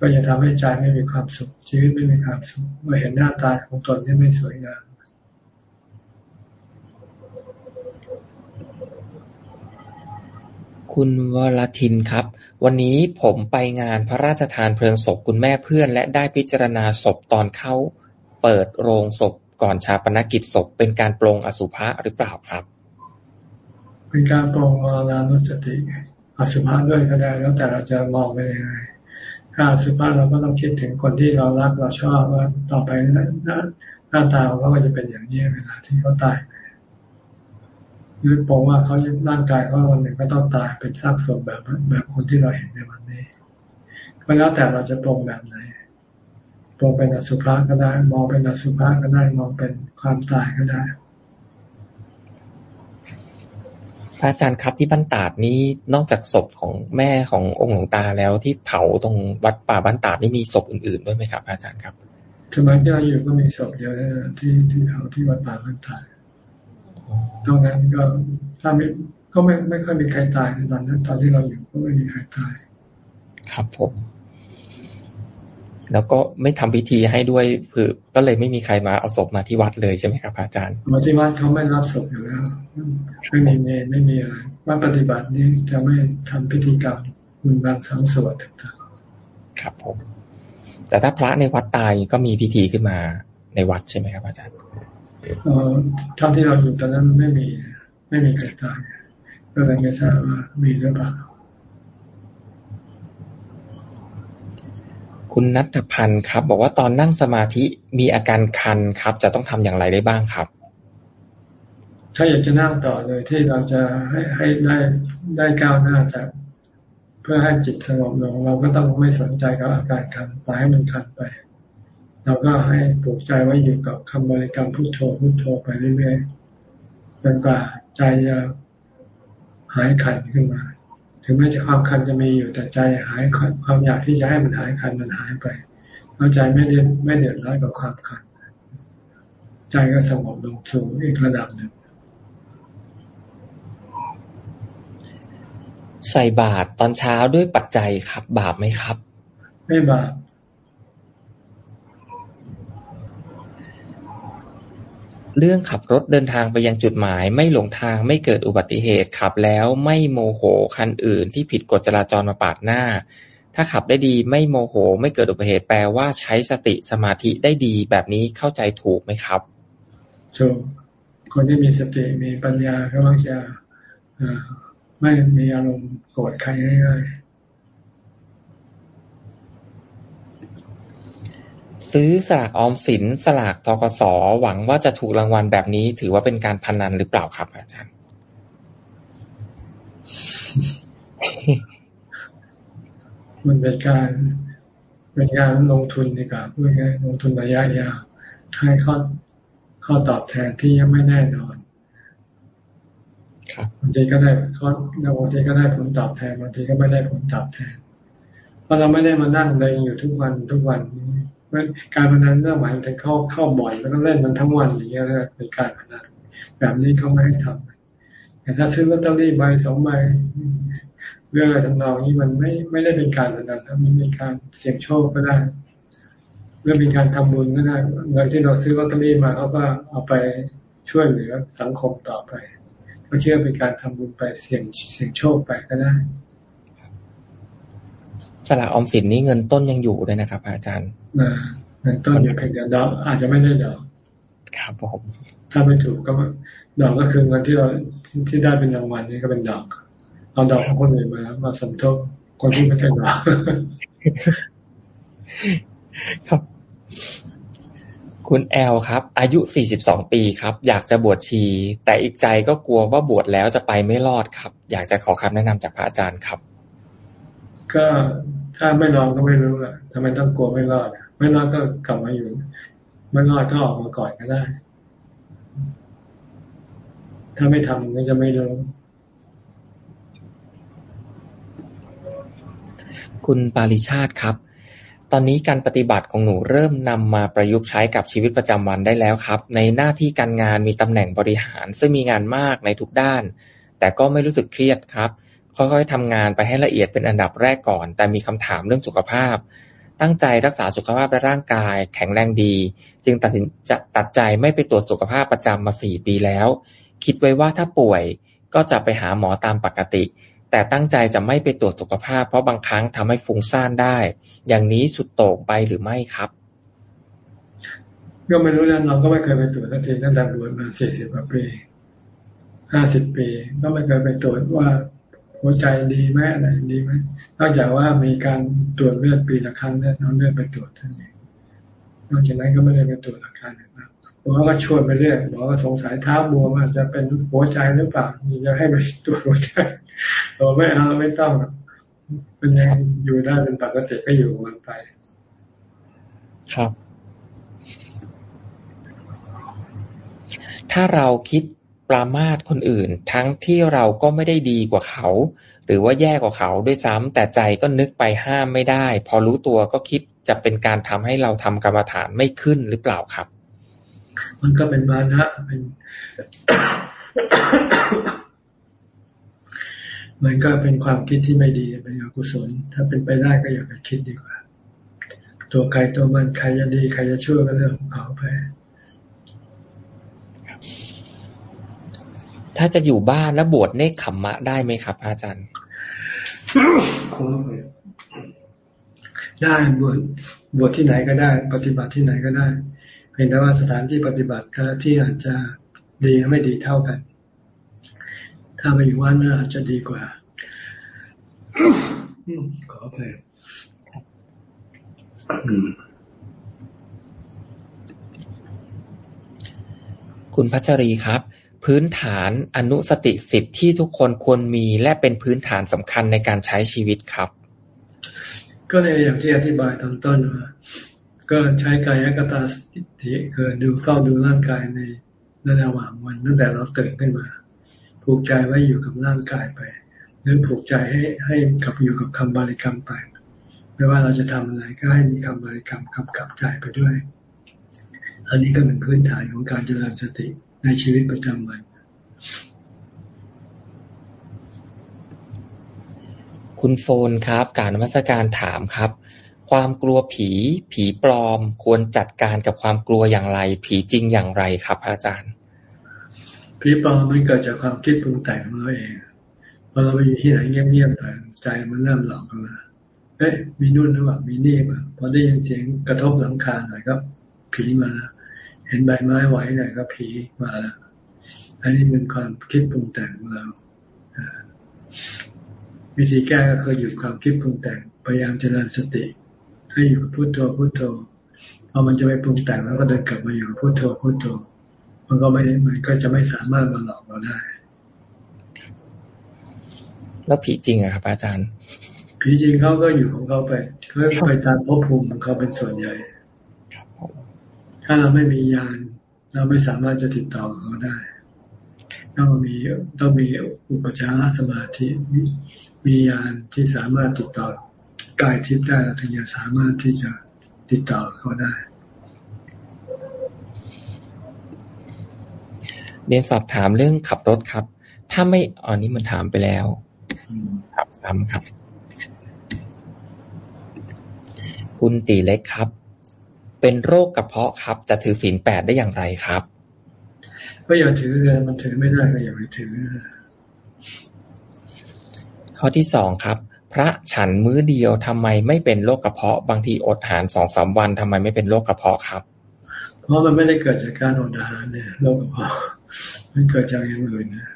ก็จะทำให้ใจไม่มีความสุขชีวิตไม่มีความสุขเมื่อเห็นหน้าตาของตนที่ไม่สวยงาม คุณวรทินครับ วันนี้ผมไปงานพระราชทานเพลิงศพคุณแม่เพื่อน และได้พิจารณาศพตอนเข้า เปิดโรงศพก่อนชาปนกิจศพเป็นการปรงอสุภะหรือเปล่าครับ เป็นการปรงมรณานุสติ อสุภะด้วยก็ได้แล้วแต่เราจะมองไปยังไงถ้าอสุภะเราก็ต้องคิดถึงคนที่เรารักเราชอบว่าต่อไปหน้าตาเขาก็จะเป็นอย่างนี้เวลาที่เขาตายห รือปรงว่าเขาร่างกายเขาวันหนึ่งก็ต้องตายเป็นซากศพแบบแบบคนที่เราเห็นในวันนี้ก็แล้วแต่เราจะปรงแบบไหนปรงเป็นอสุภะก็ได้ มองเป็นอสุภะก็ได้ มองเป็นความตายก็ได้พระอาจารย์ครับที่บ้านตาดนี้นอกจากศพของแม่ขององค์หลวงตาแล้วที่เผาตรงวัดป่าบ้านตาดนี่มีศพอื่นๆด้วยไหมครับ อาจารย์ครับสมัยที่เราอยู่ก็มีศพเยอะที่ที่เผาที่วัดป่าบ้านตาด ตรงนั้นก็ถ้าไม่ก็ไม่ไม่ค่อยมีใครตายในตอนนั้น ตอนที่เราอยู่ก็ไม่มีใครตาย ครับผม แล้วก็ไม่ทำพิธีให้ด้วยคือก็เลยไม่มีใครมาเอาศพมาที่วัดเลยใช่ไหมครับอาจารย์มาที่วัดเขาไม่รับศพอยู่แล้วไม่มีเมนไม่มีอะไรว่าปฏิบัตินี้จะไม่ทำพิธีกรรมบุญบางสังสวดต่างๆครับผมแต่ถ้าพระในวัดตายก็มีพิธีขึ้นมาในวัดใช่ไหมครับอาจารย์ เออท่าที่เราอยู่ตอนนั้นไม่มีไม่มีใครตายก็เลยไม่ทราบว่ามีหรือเปล่าคุณนัทพันธ์ครับ บอกว่าตอนนั่งสมาธิมีอาการคันครับ จะต้องทำอย่างไรได้บ้างครับ ถ้าอยากจะนั่งต่อเลยที่เราจะให้ให้ได้ได้ก้าวหน้าจากเพื่อให้จิตสงบลงเราก็ต้องไม่สนใจกับอาการคันปล่อยให้มันคันไป เราก็ให้ปลูกใจไว้อยู่กับคำบริกรรมพุทโธพุทโธไปเรื่อยๆจนกว่าใจจะหายขันขึ้นมา ถึงแม้จะความคันจะมีอยู่แต่ใจหายความอยากที่จะให้มันหายคันมันหายไปแล้วใจไม่เดือดไม่เดือดร้อนกับความคันใจก็สงบลงสู่อีกระดับหนึ่งใส่บาตรตอนเช้าด้วยปัจจัยครับ บาปไหมครับ ไม่บาป เรื่องขับรถเดินทางไปยังจุดหมาย ไม่หลงทางไม่เกิดอุบัติเหตุขับแล้วไม่โมโหคันอื่นที่ผิดกฎจราจรมาปาดหน้า ถ้าขับได้ดีไม่โมโห ไม่เกิดอุบัติเหตุแปลว่าใช้สติสมาธิได้ดีแบบนี้เข้าใจถูกไหมครับถูกคนที่มีสติมีปัญญาก็มักจะไม่มีอารมณ์โกรธใครง่ายๆ ซื้อสลากออมสิน สลากทกส หวังว่าจะถูกรางวัลแบบนี้ ถือว่าเป็นการพนันหรือเปล่าครับ อาจารย์มมันเป็นการเป็นการลงทุนดีกว่าพูดง่ายลงทุนระยะยาวให้ข้อข้อตอบแทนที่ยังไม่แน่นอนบางทีก็ได้ข้อบางทีก็ได้ผลตอบแทนบางทีก็ไม่ได้ผลตอบแทนเพราะเราไม่ได้มานั่งเลยอยู่ทุกวันทุกวัน การพนันเรื่องหมายถึงเข้าเข้าบ่อยแล้วก็เล่นมันทั้งวันอย่างเงี้ยเป็นการพนันแบบนี้เขาไม่ให้ทำแต่ถ้าซื้อลอตเตอรี่ใบสองใบเรื่องอะไรทำนองนี้มันไม่ไม่ได้เป็นการพนันมันเป็นการเสี่ยงโชคก็ได้เรื่องเป็นการทำบุญก็ได้เงินที่เราซื้อลอตเตอรี่มาเขาก็เอาไปช่วยเหลือสังคมต่อไปก็เชื่อเป็นการทำบุญไปเสี่ยงเสี่ยงโชคไปก็ได้ สลากออมสินนี่เงินต้นยังอยู่ด้วยนะครับ อาจารย์เงินต้นอยู่เพียงแต่ดอกอาจจะไม่ได้ดอกครับผมถ้าไม่ถูกก็ดอกก็คือเงินที่เราที่ได้เป็นรางวัลนี่ก็เป็นดอกเอาดอกของคนอื่นมามาสมทบคนที่ไม่ใช่ดอกครับ คุณแอลครับ อายุ 42 ปีครับ อยากจะบวชชี แต่อีกใจก็กลัวว่าบวชแล้วจะไปไม่รอดครับ อยากจะขอคำแนะนำจากพระอาจารย์ครับ ก็ถ้าไม่ลองก็ไม่รู้อะทำไมต้องกลัวไม่รอดไม่รอดก็กลับมาอยู่ ไม่รอดก็ออกมาก่อนก็ได้ ถ้าไม่ทำก็จะไม่รู้คุณปาริชาติครับ ตอนนี้การปฏิบัติของหนูเริ่มนำมาประยุกต์ใช้กับชีวิตประจำวันได้แล้วครับ ในหน้าที่การงานมีตำแหน่งบริหาร ซึ่งมีงานมากในทุกด้าน แต่ก็ไม่รู้สึกเครียดครับ ค่อยๆทำงานไปให้ละเอียดเป็นอันดับแรกก่อน แต่มีคำถามเรื่องสุขภาพ ตั้งใจรักษาสุขภาพและร่างกาย แข็งแรงดี จึงตัดสินจะตัดใจไม่ไปตรวจสุขภาพประจำมาสี่ปีแล้ว คิดไว้ว่าถ้าป่วยก็จะไปหาหมอตามปกติ แต่ตั้งใจจะไม่ไปตรวจสุขภาพ เพราะบางครั้งทำให้ฟุ้งซ่านได้ อย่างนี้สุดโต่งไปหรือไม่ครับก็ไม่รู้นะเราก็ไม่เคยไปตรวจทันทีตั้งแต่บวชมาสี่สิบกว่าปีห้าสิบปี ก็ไม่เคยไปตรวจว่า หัวใจดีไหมอะไรดีไหมนอกจากว่ามีการตรวจเลือดปีละครั้งเนี่ยน้องเลือดไปตรวจท่านเองนอกจากนั้นก็ไม่ได้ไปตรวจอาการนะครับหมอก็ชวนไปเรื่อยหมอก็สงสัยท้าบวมอาจจะเป็นหัวใจหรือเปล่าจะให้ไปตรวจหัวใจเราไม่เอาไม่ต้องเป็นยังอยู่ได้เป็นปกติก็อยู่มันไป ครับ ถ้าเราคิด ปรามาสคนอื่น ทั้งที่เราก็ไม่ได้ดีกว่าเขา หรือว่าแย่กว่าเขาด้วยซ้ำแต่ใจก็นึกไปห้ามไม่ได้ พอรู้ตัวก็คิดจะเป็นการทำให้เราทำกรรมฐานไม่ขึ้นหรือเปล่าครับ มันก็เป็นมานะเป็นมันก็เป็นความคิดที่ไม่ดีเป็นอกุศล ถ้าเป็นไปได้ก็อย่าไปคิดดีกว่า ตัวใครตัวมันใครจะดีใครจะชั่วก็เรื่องของเขาไป ถ้าจะอยู่บ้านแล้วบวชเนคขมมะได้ไหมครับ อาจารย์ ได้บวชบวชที่ไหนก็ได้ ปฏิบัติที่ไหนก็ได้เพียงแต่ว่าสถานที่ปฏิบัติแต่ที่อาจจะดีไม่ดีเท่ากัน ถ้าไปอยู่วัดน่าอาจจะดีกว่าขอไปคุณพัชรีครับ พื้นฐานอนุสติสิทธิ์ที่ทุกคนควรมีและเป็นพื้นฐานสำคัญในการใช้ชีวิตครับ ก็เลยอย่างที่อธิบายตอนต้นว่าก็ใช้กายกตาสติคือดูเฝ้าดูร่างกายในระหว่างวันตั้งแต่เราตื่นขึ้นมา ผูกใจไว้อยู่กับร่างกายไป หรือผูกใจให้ให้กับอยู่กับคำบริกรรมไป ไม่ว่าเราจะทำอะไรก็ให้มีคำบริกรรมกำกับใจไปด้วย อันนี้ก็เป็นพื้นฐานของการเจริญสติ ในชีวิตประจำวัน คุณโฟนครับการมัสการถามครับ ความกลัวผี ผีปลอม ควรจัดการกับความกลัวอย่างไร ผีจริงอย่างไรครับอาจารย์ ผีปลอมมันเกิดจากความคิดปรุงแต่งของเราเองพอเราไปอยู่ที่ไหนเงียบๆแต่ใจมันเริ่มหลอกกันมาเอ๊ะมีนู่นหรือเปล่ามีนี่มาพอได้ยินเสียงกระทบหลังคาหน่อยก็ผีมาแล้ว เห็นใบไม้ไหวหน่อยก็ผีมาแล้ว อันนี้เป็นความคิดปรุงแต่งของเราวิธีแก้ก็คือหยุดความคิดปรุงแต่งพยายามเจริญสติ ให้อยู่กับพุโทโธพุโทโธพอมันจะไปปรุงแต่งแล้วก็เดินกลับมาอยู่พุโทโธพุโทโธมันก็ไม่มันก็จะไม่สามารถมาหลอกเราได้ แล้วผีจริงอะครับ อาจารย์ผีจริงเขาก็อยู่ของเขาไปเขาไปตามภพภูมิของเขาเป็นส่วนใหญ่ ถ้าเราไม่มียานเราไม่สามารถจะติดต่อเขาได้ต้องมีต้องมีอุปจารสมาธิมียานที่สามารถติดต่อกายทิพย์ได้ถึงจะสามารถที่จะติดต่อเขาได้เรียนสอบถามเรื่องขับรถครับ ถ้าไม่อันนี้มันถามไปแล้วครับซ้ำครับ คุณตีเล็กครับ เป็นโรคกระเพาะครับ จะถือศีลแปดได้อย่างไรครับ ก็อย่าถือเลยมันถือไม่ได้ก็อย่าไปถือ ข้อที่สองครับ พระฉันมื้อเดียวทำไมไม่เป็นโรคกระเพาะ บางทีอดอาหารสองสามวันทำไมไม่เป็นโรคกระเพาะครับ เพราะมันไม่ได้เกิดจากการอดอาหารเนี่ยโรคกระเพาะมันเกิดจากอย่างอื่นนะ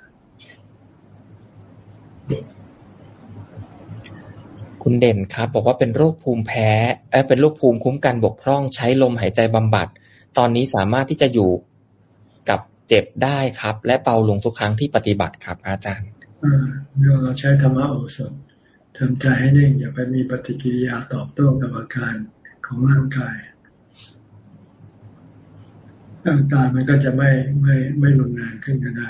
คุณเด่นครับ บอกว่าเป็นโรคภูมิแพ้เอเป็นโรคภูมิคุ้มกันบกพร่องใช้ลมหายใจบำบัด ตอนนี้สามารถที่จะอยู่กับเจ็บได้ครับ และเบาลงทุกครั้งที่ปฏิบัติครับ อาจารย์เราใช้ธรรมะโอสถทำใจให้นิ่งอย่าไปมีปฏิกิริยาตอบโต้กับอาการของร่างกายร่างกายมันก็จะไม่ไม่ไม่รุนแรงขึ้นก็ได้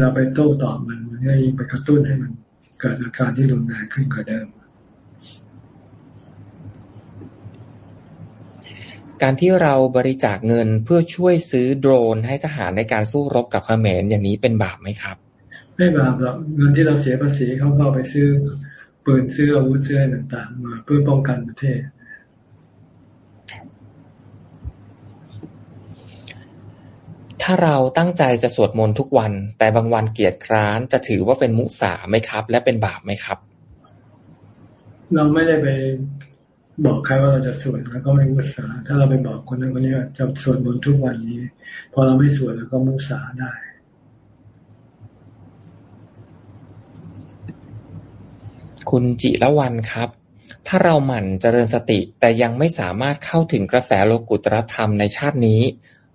เราไปโต้ตอบมันมันก็ยิ่งไปกระตุ้นให้มันเกิดอาการที่รุนแรงขึ้นกว่าเดิม การที่เราบริจาคเงินเพื่อช่วยซื้อโดรนให้ทหารในการสู้รบกับเขมรอย่างนี้เป็นบาปไหมครับ ไม่บาปหรอกเงินที่เราเสียภาษีเขาก็ไปซื้อปืนซื้ออาวุธซื้อต่างๆมาเพื่อป้องกันประเทศถ้าเราตั้งใจจะสวดมนต์ทุกวัน แต่บางวันเกียรคร้านจะถือว่าเป็นมุสาไหมครับ และเป็นบาปไหมครับ เราไม่ได้ไป บอกใครว่าเราจะสวดแล้วก็ไม่มุสา ถ้าเราไปบอกคนนั้นคนนี้จะสวดบนทุกวันนี้ พอเราไม่สวดแล้วก็มุสาได้คุณจิรวันครับ ถ้าเราหมั่นเจริญสติ แต่ยังไม่สามารถเข้าถึงกระแสโลกุตรธรรมในชาตินี้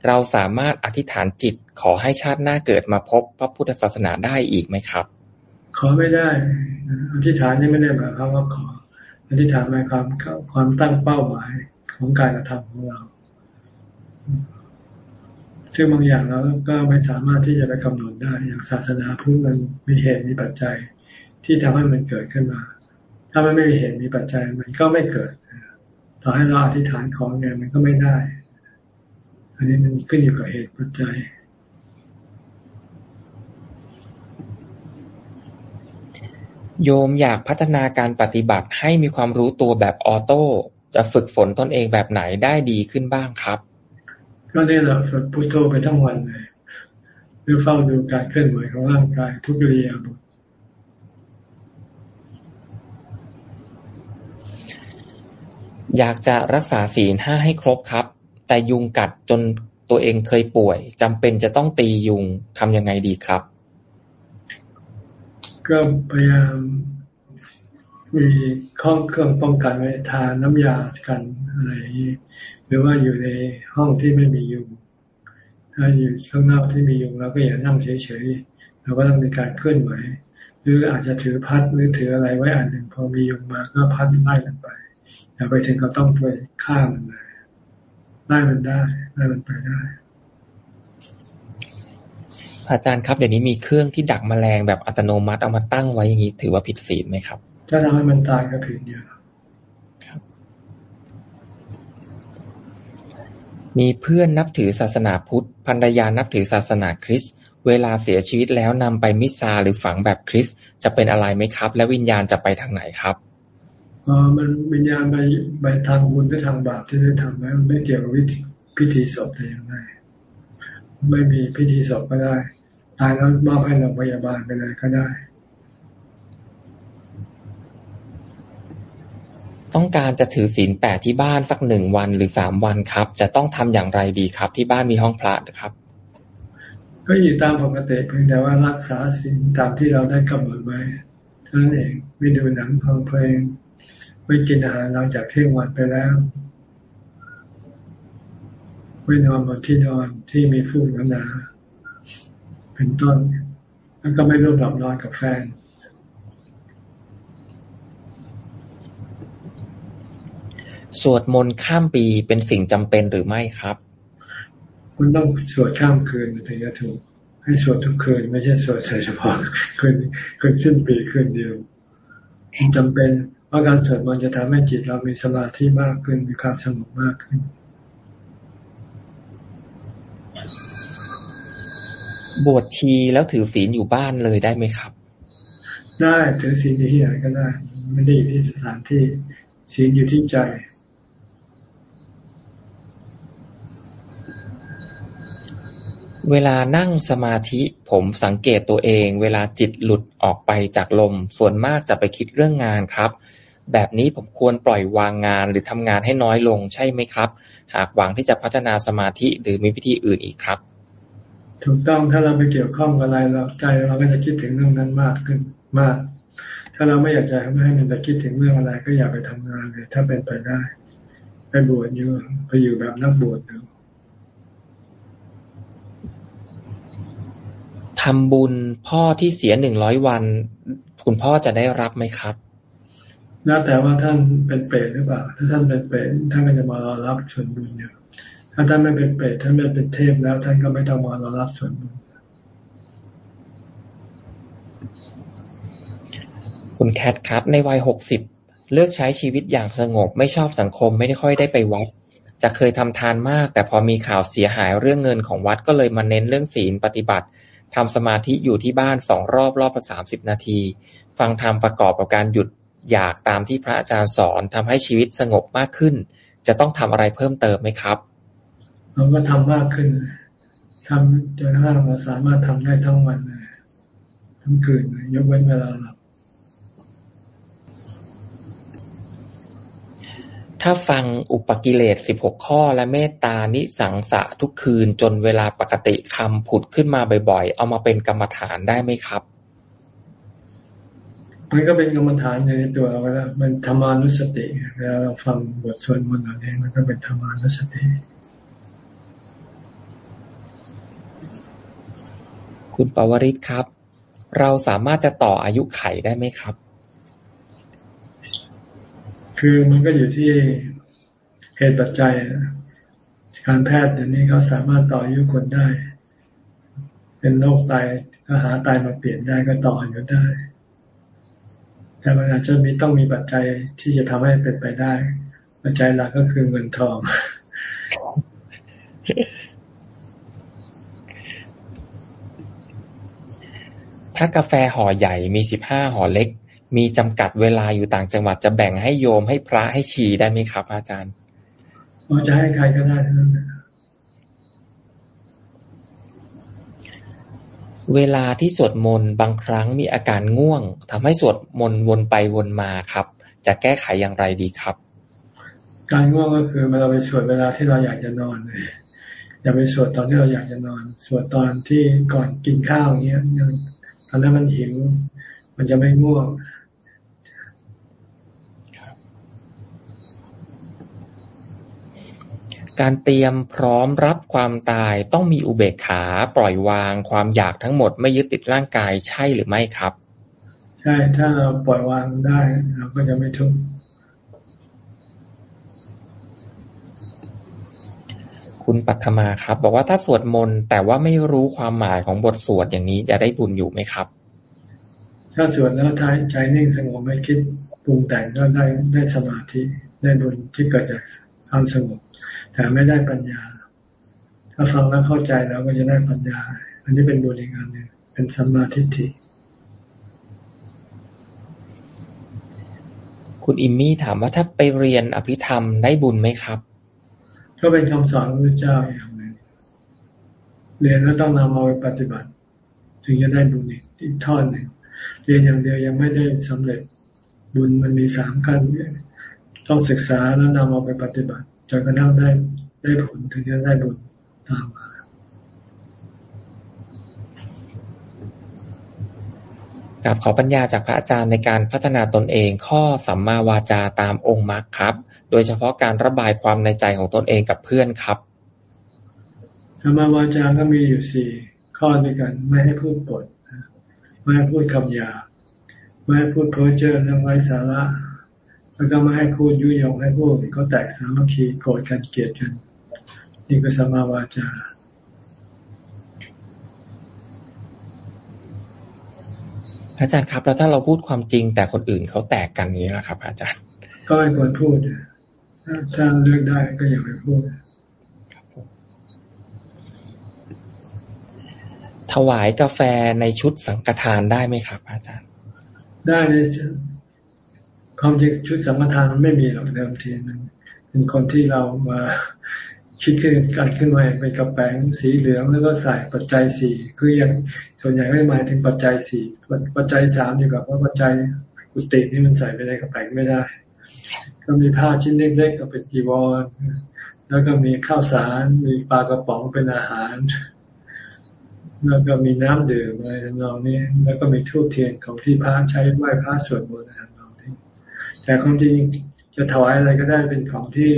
เราสามารถอธิษฐานจิตขอให้ชาติหน้าเกิดมาพบพระพุทธศาสนาได้อีกไหมครับ ขอไม่ได้ อธิษฐานนี่ไม่ได้หมายความว่าขอ อธิษฐานหมายความความตั้งเป้าหมายของการกระทำของเรา ซึ่งบางอย่างเราก็ไม่สามารถที่จะไปกำหนดได้ อย่างศาสนาพุทธมันมีเหตุมีปัจจัยที่ทำให้มันเกิดขึ้นมา ถ้ามันไม่มีเหตุมีปัจจัยมันก็ไม่เกิดต่อให้เราอธิษฐานของไงมันก็ไม่ได้ อันนี้มันขึ้นอยู่กับเหตุปัจจัย โยมอยากพัฒนาการปฏิบัติให้มีความรู้ตัวแบบออโต้ จะฝึกฝนตนเองแบบไหนได้ดีขึ้นบ้างครับ ก็นี่แหละฝึกพุทโธไปทั้งวันเลยหรือเฝ้าดูการเคลื่อนไหวของร่างกายทุกเรียบทอยากจะรักษาศีลห้าให้ครบครับ แต่ยุงกัดจนตัวเองเคยป่วยจำเป็นจะต้องตียุงทำยังไงดีครับ ก็พยายามมีข้องเครื่องป้องกันไว้ทาน้ำยากันอะไรอย่างนี้หรือว่าอยู่ในห้องที่ไม่มียุงถ้าอยู่ข้างนอกที่มียุงเราก็อย่านั่งเฉยๆเราก็ต้องมีการเคลื่อนไหวหรืออาจจะถือพัดหรือถืออะไรไว้อันหนึ่งพอมียุงมาก็พัดไล่มันไปอย่าไปถึงเขาต้องไปฆ่ามันเลยไล่มันได้ไล่มันไปได้ อาจารย์ครับเดี๋ยวนี้มีเครื่องที่ดักแมลงแบบอัตโนมัติเอามาตั้งไว้อย่างนี้ถือว่าผิดศีลไหมครับ ถ้าทำให้มันตายก็ผิดอยู่ครับมีเพื่อนนับถือศาสนาพุทธภรรยานับถือศาสนาคริสต์เวลาเสียชีวิตแล้วนำไปมิซาหรือฝังแบบคริสต์จะเป็นอะไรไหมครับ และวิญญาณจะไปทางไหนครับอ๋อมันวิญญาณไปไปทางบุญหรือทางบาปที่ได้ทำไว้ไม่เกี่ยวกับพิธีศพแต่อย่างไรไม่มีพิธีศพก็ได้ ตายแล้วมอบให้โรงพยาบาลไปเลยก็ได้ ต้องการจะถือศีลแปดที่บ้านสักหนึ่งวันหรือสามวันครับ จะต้องทำอย่างไรดีครับ ที่บ้านมีห้องพระนะครับ ก็อยู่ตามปกติเพียงแต่ว่ารักษาศีลตามที่เราได้กำหนดไว้เท่านั้นเองไม่ดูหนังฟังเพลงไม่กินอาหารหลังจากเที่ยงวันไปแล้วไม่นอนบนที่นอนที่มีฟูกหนา เป็นต้นแล้วก็ไม่ร่วมหลับนอนกับแฟน สวดมนต์ข้ามปีเป็นสิ่งจำเป็นหรือไม่ครับ คุณต้องสวดข้ามคืนถึงจะถูก ให้สวดทุกคืน ไม่ใช่สวดเฉพาะคืนคืนสิ้นปีคืนเดียวจำเป็นเพราะการสวดมนต์จะทำให้จิตเรามีสมาธิมากขึ้นมีความสงบมากขึ้น บวชชีแล้วถือศีลอยู่บ้านเลยได้ไหมครับ ได้ถือศีลที่ไหนก็ได้ ไม่ได้อยู่ที่สถานที่ศีลอยู่ที่ใจ เวลานั่งสมาธิผมสังเกตตัวเอง เวลาจิตหลุดออกไปจากลม ส่วนมากจะไปคิดเรื่องงานครับ แบบนี้ผมควรปล่อยวางงานหรือทำงานให้น้อยลงใช่ไหมครับ หากหวังที่จะพัฒนาสมาธิหรือมีวิธีอื่นอีกครับ ถูกต้องถ้าเราไปเกี่ยวข้องกับอะไรเราใจเราก็จะคิดถึงเรื่องนั้นมากขึ้นมาก ถ้าเราไม่อยากจะไม่ให้มันไปคิดถึงเรื่องอะไร ก็อย่าไปทำงานเลย ถ้าเป็นไปได้ ไปบวชอยู่ไปอยู่แบบนักบวชอยู่ทำบุญพ่อที่เสียหนึ่งร้อยวัน คุณพ่อจะได้รับไหมครับแล้วแต่ว่าท่านเป็นเปรตหรือเปล่า ถ้าท่านเป็นเปรตท่านก็จะมารอรับส่วนบุญอยู่ ถ้าท่านไม่เป็นเปรตท่านไม่เป็นเทพแล้ว ท่านก็ไม่ต้องมารอรับส่วนบุญคุณแคทครับ ในวัยหกสิบเลือกใช้ชีวิตอย่างสงบ ไม่ชอบสังคมไม่ได้ค่อยได้ไปวัดจะเคยทำทานมาก แต่พอมีข่าวเสียหายเรื่องเงินของวัดก็เลยมาเน้นเรื่องศีลปฏิบัติทำสมาธิอยู่ที่บ้านสองรอบรอบละสามสิบนาที ฟังธรรมประกอบกับการหยุดอยากตามที่พระอาจารย์สอนทำให้ชีวิตสงบมากขึ้น จะต้องทำอะไรเพิ่มเติมไหมครับ เราก็ทำมากขึ้นทำจนกระทั่งเราสามารถทำได้ทั้งวันเลยทั้งคืนยกเว้นเวลาหลับถ้าฟังอุปกิเลสสิบหกข้อและเมตตานิสังสะทุกคืนจนเวลาปกติคำผุดขึ้นมาบ่อยๆ เอามาเป็นกรรมฐานได้ไหมครับ มันก็เป็นกรรมฐานอยู่ในตัวเราแล้วมันธรรมานุสติเวลาเราฟังบทสวดมนต์เหล่านี้มันก็เป็นธรรมานุสติ คุณปวริศครับ เราสามารถจะต่ออายุไขได้ไหมครับ คือมันก็อยู่ที่เหตุปัจจัยการแพทย์เดี๋ยวนี้เขาสามารถต่ออายุคนได้ เป็นโรคไตก็หาไตมาเปลี่ยนได้ก็ต่ออายุได้แต่มันอาจจะมีต้องมีปัจจัยที่จะทำให้เป็นไปได้ ปัจจัยหลักก็คือเงินทอง ถ้ากาแฟห่อใหญ่มีสิบห้าห่อเล็ก มีจำกัดเวลาอยู่ต่างจังหวัดจะแบ่งให้โยมให้พระให้ชีได้ไหมครับ อาจารย์เราจะให้ใครก็ได้ทั้งนั้นนะเวลาที่สวดมนต์บางครั้งมีอาการง่วงทำให้สวดมนต์วนไปวนมาครับ จะแก้ไขอย่างไรดีครับ การง่วงก็คือเวลาไปสวดเวลาที่เราอยากจะนอนเลยอย่าไปสวดตอนที่เราอยากจะนอน สวดตอนที่ก่อนกินข้าวอย่างเงี้ยยัง ตอนนั้นมันหิว มันจะไม่ง่วงการเตรียมพร้อมรับความตายต้องมีอุเบกขาปล่อยวางความอยากทั้งหมดไม่ยึดติดร่างกายใช่หรือไม่ครับ ใช่ถ้าเราปล่อยวางได้เราก็จะไม่ทุกข์ คุณปัทมาครับ บอกว่าถ้าสวดมนต์แต่ว่าไม่รู้ความหมายของบทสวดอย่างนี้จะได้บุญอยู่ไหมครับ ถ้าสวดแล้วท้ายใจนิ่งสงบไม่คิดปรุงแต่งก็ได้ได้สมาธิได้บุญที่เกิดจากความสงบแต่ไม่ได้ปัญญา ถ้าฟังแล้วเข้าใจแล้วก็จะได้ปัญญา อันนี้เป็นบุญอีกอันหนึ่งเป็นสัมมาทิฏฐิคุณอิมมี่ถามว่าถ้าไปเรียนอภิธรรมได้บุญไหมครับ ก็เป็นคำสอนของพระเจ้าอย่างหนึ่งเรียนแล้วต้องนำเอาไปปฏิบัติ ถึงจะได้บุญอีกอีกทอดหนึ่งเรียนอย่างเดียวยังไม่ได้สำเร็จบุญมันมีสามขั้นต้องศึกษาแล้วนำเอาไปปฏิบัติจนกระทั่งได้ได้ผลถึงจะได้บุญตามมา กับขอปัญญาจากพระอาจารย์ในการพัฒนาตนเอง ข้อสัมมาวาจาตามองค์มรรคครับ โดยเฉพาะการระบายความในใจของตนเองกับเพื่อนครับธรรมาวาจาก็มีอยู่สี่ข้อด้วยกันไม่ให้พูดปดไม่ให้พูดคำหยาไม่ให้พูดเพ้อเจ้อเรื่องไร้สาระแล้วก็ไม่ให้พูดยุยงให้พูดเขาแตกสามัคคีโกรธกันเกลียดกันนี่ก็สัมมาวาจา อาจารย์ครับ แล้วถ้าเราพูดความจริง แต่คนอื่นเขาแตกกันนี้นะครับ อาจารย์ ก็ไม่ควรพูดถ้าเลือกได้ก็อย่าไปพูดถวายกาแฟในชุดสังฆทานได้ไหมครับ อาจารย์ ได้เลยความจริงชุดสังฆทานมันไม่มีหรอกเดิมทีมันเป็นคนที่เรามา คิดขึ้นการขึ้นมาเป็นกระแป้งสีเหลืองแล้วก็ใส่ปัจจัยสี่คือยังส่วนใหญ่ไม่หมายถึงปัจจัยสี่ปัจจัยสามอยู่กับว่าปัจจัยกุฏินี่มันใส่ไปในกระแป้งไม่ได้ ก็มีผ้าชิ้นเล็กๆก็เป็นจีวรแล้วก็มีข้าวสารมีปลากระป๋องเป็นอาหาร แล้วก็มีน้ำดื่มอะไรทำนองนี้ แล้วก็มีทูบเทียนของที่พระใช้ไหว้พระสวดมนต์ทำนองนี้แต่ความจริงจะถวายอะไรก็ได้เป็นของที่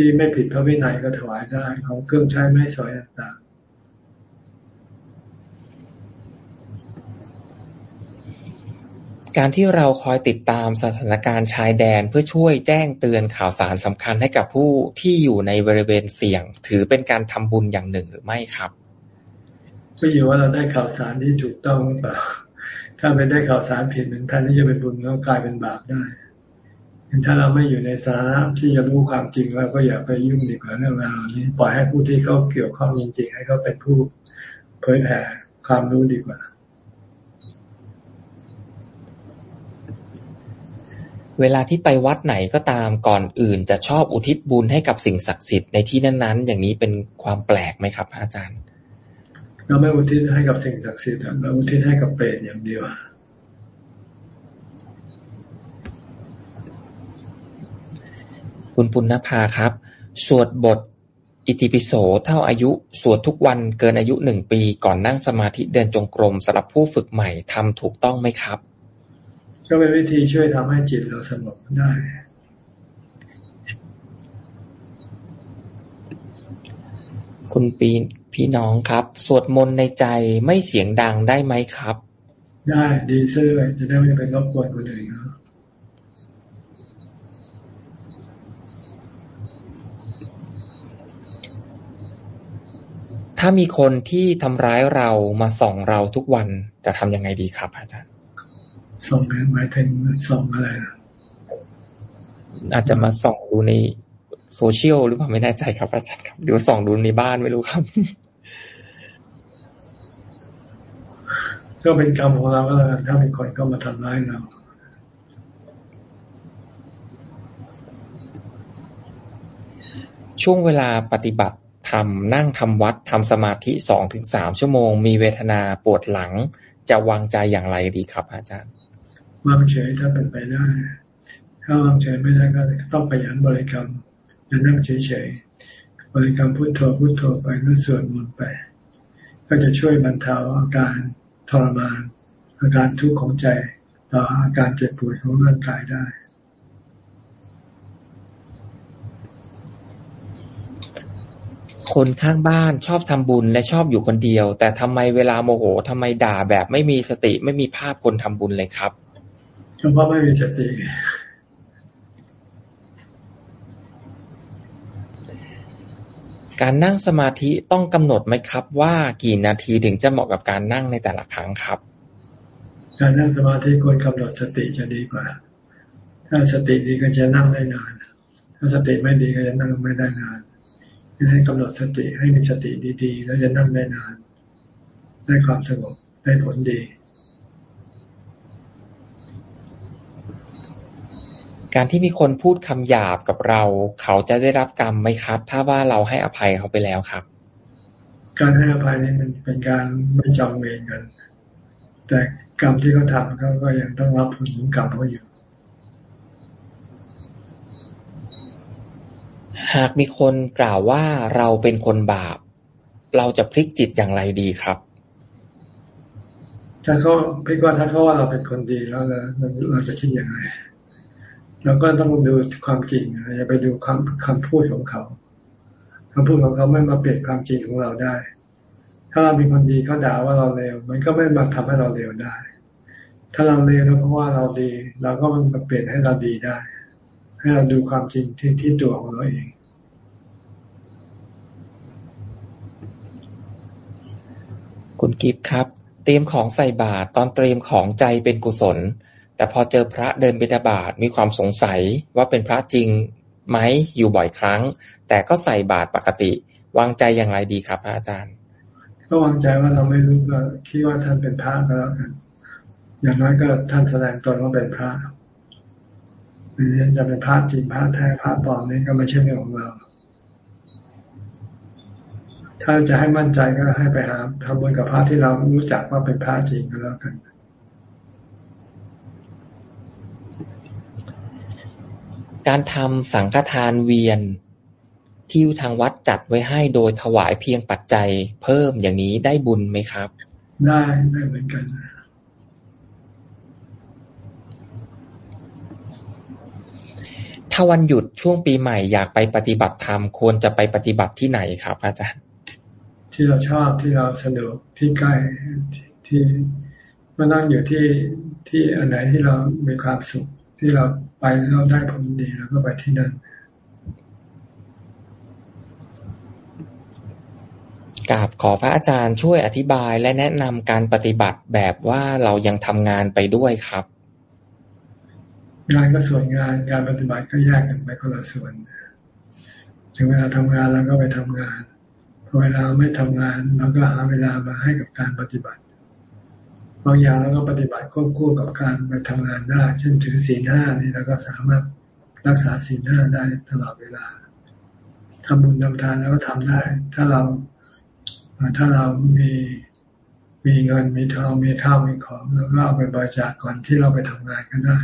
ที่ไม่ผิดพระวินัยก็ถวายได้ของเครื่องใช้ไม่สวยต่างการที่เราคอยติดตามสถานการณ์ชายแดนเพื่อช่วยแจ้งเตือนข่าวสารสำคัญให้กับผู้ที่อยู่ในบริเวณเสี่ยง ถือเป็นการทำบุญอย่างหนึ่งหรือไม่ครับก็อยู่ว่าเราได้ข่าวสารที่ถูกต้องหรือเปล่าถ้าไปได้ข่าวสารผิดเหมือนแทนที่จะเป็นบุญก็กลายเป็นบาปได้ ถ้าเราไม่อยู่ในสาระที่จะรู้ความจริงแล้วก็อย่าไปยุ่งดีกว่าเรื่องราวนี้ปล่อยให้ผู้ที่เขาเกี่ยวข้องจริง ๆ ให้เขาเป็นผู้เผยแผ่ความรู้ดีกว่า เวลาที่ไปวัดไหนก็ตามก่อนอื่น จะชอบอุทิศบุญให้กับสิ่งศักดิ์สิทธิ์ในที่นั้น ๆ อย่างนี้เป็นความแปลกไหมครับ อาจารย์ เราไม่อุทิศให้กับสิ่งศักดิ์สิทธิ์เราอุทิศให้กับเปรตอย่างเดียว คุณปุณณภาครับ สวดบท อิติปิโสเท่าอายุ สวดทุกวันเกินอายุหนึ่งปี ก่อนนั่งสมาธิเดินจงกรมสำหรับผู้ฝึกใหม่ทำถูกต้องไหมครับ ก็เป็นวิธีช่วยทำให้จิตเราสงบได้ คุณปีพี่น้องครับ สวดมนต์ในใจไม่เสียงดังได้ไหมครับ ได้ดีซื้อจะได้ไม่ไปรบกวนคนอื่นเนา ถ้ามีคนที่ทำร้ายเรามาส่องเราทุกวันจะทำยังไงดีครับ อาจารย์ ส่องหมายถึงส่องอะไร อาจจะมาส่องดูในโซเชียลหรือเปล่าไม่แน่ใจครับอาจารย์ครับหรือส่องดูในบ้านไม่รู้ครับก็เป็นกรรมของเราก็แล้วถ้ามีคนก็มาทำร้ายเราช่วงเวลาปฏิบัติ ทำนั่งทำวัดทำสมาธิสองถึงสามชั่วโมง มีเวทนาปวดหลัง จะวางใจอย่างไรดีครับ อาจารย์วางเฉยถ้าเป็นไปได้ ถ้าวางเฉยไม่ได้ก็ต้องไปยันบริกรรมอย่านั่งเฉยๆบริกรรมพุทโธพุทโธไปนั่งสวดมนต์ไป ก็จะช่วยบรรเทาอาการทรมานอาการทุกข์ของใจต่ออาการเจ็บปวดของร่างกายได้ คนข้างบ้านชอบทำบุญและชอบอยู่คนเดียว แต่ทำไมเวลาโมโหทำไมด่าแบบไม่มีสติไม่มีภาพคนทำบุญเลยครับเพราะไม่มีสติการนั่งสมาธิต้องกำหนดไหมครับ ว่ากี่นาทีถึงจะเหมาะกับการนั่งในแต่ละครั้งครับ การนั่งสมาธิควรกำหนดสติจะดีกว่า ถ้าสติดีก็จะนั่งได้นาน ถ้าสติไม่ดีก็จะนั่งไม่ได้นาน ให้กำหนดสติให้มีสติดีๆ แล้วจะนั่งได้นาน ได้ความสงบได้ผลดี การที่มีคนพูดคำหยาบกับเรา เขาจะได้รับกรรมไหมครับ ถ้าว่าเราให้อภัยเขาไปแล้วครับ การให้อภัยนี่มันเป็นการไม่จองเวรกัน แต่กรรมที่เขาทำเขาก็ยังต้องรับผลของกรรมเขาอยู่ หากมีคนกล่าวว่าเราเป็นคนบาป เราจะพลิกจิตอย่างไรดีครับ ถ้าเขาพลิกว่าถ้าเขาว่าเราเป็นคนดีแล้วเราจะคิดอย่างไรเราก็ต้องดูความจริงอย่าไปดูคำคำพูดของเขาคำพูดของเขาไม่มาเปลี่ยนความจริงของเราได้ ถ้าเราเป็นคนดีเขาด่าว่าเราเลวมันก็ไม่มาทำให้เราเลวได้ ถ้าเราเลวแล้วเพราะว่าเราดี เราก็มันมาเปลี่ยนให้เราดีได้ ให้เราดูความจริงที่ที่ตัวของเราเองคุณกิฟต์ครับ เตรียมของใส่บาตรตอนเตรียมของใจเป็นกุศล แต่พอเจอพระเดินบิณฑบาตมีความสงสัยว่าเป็นพระจริงไหมอยู่บ่อยครั้ง แต่ก็ใส่บาตรปกติ วางใจอย่างไรดีครับพระอาจารย์ ก็วางใจว่าเราไม่รู้ก็คิดว่าท่านเป็นพระก็แล้วกันอย่างน้อยก็ท่านแสดงตนว่าเป็นพระ หรือจะเป็นพระจริงพระแท้พระปลอมนี่ก็ไม่ใช่เรื่องของเรา ถ้าจะให้มั่นใจก็ให้ไปหาทำบุญกับพระที่เรารู้จักว่าเป็นพระจริงก็แล้วกันการทำสังฆทานเวียนที่ทางวัดจัดไว้ให้โดยถวายเพียงปัจจัยเพิ่มอย่างนี้ได้บุญไหมครับ ได้ได้เหมือนกัน ถ้าวันหยุดช่วงปีใหม่อยากไปปฏิบัติธรรมควรจะไปปฏิบัติที่ไหนครับ อาจารย์ ที่เราชอบที่เราสะดวกที่ใกล้ที่มานั่งอยู่ที่ที่อันไหนที่เรามีความสุข ที่เราไปเราได้ผลดีเราก็ไปที่นั่นกราบขอพระอาจารย์ช่วยอธิบายและแนะนำการปฏิบัติแบบว่าเรายังทำงานไปด้วยครับ งานก็ส่วนงานการปฏิบัติก็แยกกันไปคนละส่วนถึงเวลาทำงานแล้วก็ไปทำงานพอเวลาไม่ทำงานเราก็หาเวลามาให้กับการปฏิบัติบางอย่างเราก็ปฏิบัติควบคู่กับการไปทำงานได้เช่นถือศีลห้านี่เราก็สามารถรักษาศีลห้าได้ตลอดเวลาทำบุญทำทานแล้วก็ทำได้ ถ้าเราถ้าเรามีมีเงินมีทองมีข้าวมีของแล้วก็เอาไปบริจาคก่อนที่เราไปทำงานก็ได้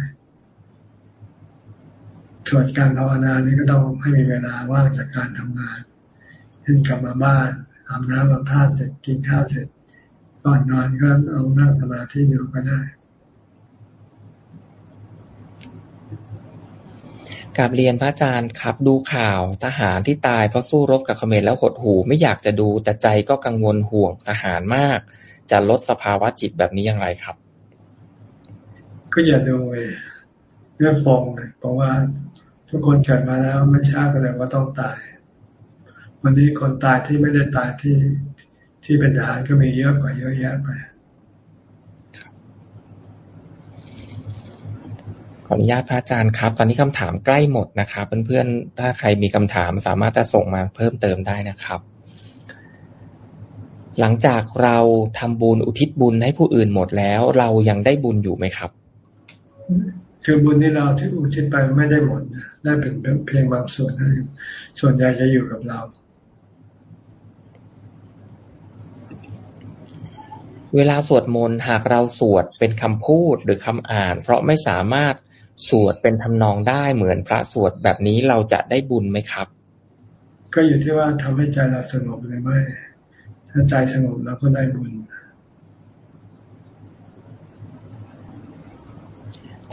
ส่วนการภาวนานี่ก็ต้องให้มีเวลาว่างจากการทำงานเช่นกลับมาบ้านอาบน้ำอาบท่าเสร็จกินข้าวเสร็จ ก่อนนอนก็เอานั่งสมาธิอยู่ก็ได้กับเรียนพระอาจารย์ครับ ดูข่าวทหารที่ตายเพราะสู้รบกับเขมรแล้วหดหูไม่อยากจะดูแต่ใจก็กังวลห่วงทหารมาก จะลดสภาวะจิตแบบนี้อย่างไรครับ ก็อย่าดูเรื่องฟองเลยเพราะว่า ทุกคนเกิดมาแล้วไม่ช้าก็เลยว่าต้องตาย วันนี้คนตายที่ไม่ได้ตายที่ที่เป็นทหารก็มีเยอะกว่าเยอะแยะไปขออนุญาตพระอาจารย์ครับ ตอนนี้คำถามใกล้หมดนะครับเพื่อนๆ ถ้าใครมีคำถามสามารถจะส่งมาเพิ่มเติมได้นะครับ หลังจากเราทำบุญอุทิศบุญให้ผู้อื่นหมดแล้ว เรายังได้บุญอยู่ไหมครับ คือบุญที่เราที่อุทิศไปไม่ได้หมดนะได้เป็นเพียงบางส่วนนะส่วนใหญ่จะอยู่กับเราเวลาสวดมนต์หากเราสวดเป็นคำพูดหรือคำอ่าน เพราะไม่สามารถสวดเป็นทำนองได้เหมือนพระสวดแบบนี้เราจะได้บุญไหมครับ ก็อยู่ที่ว่าทำให้ใจเราสงบหรือไม่ ถ้าใจสงบเราก็ได้บุญ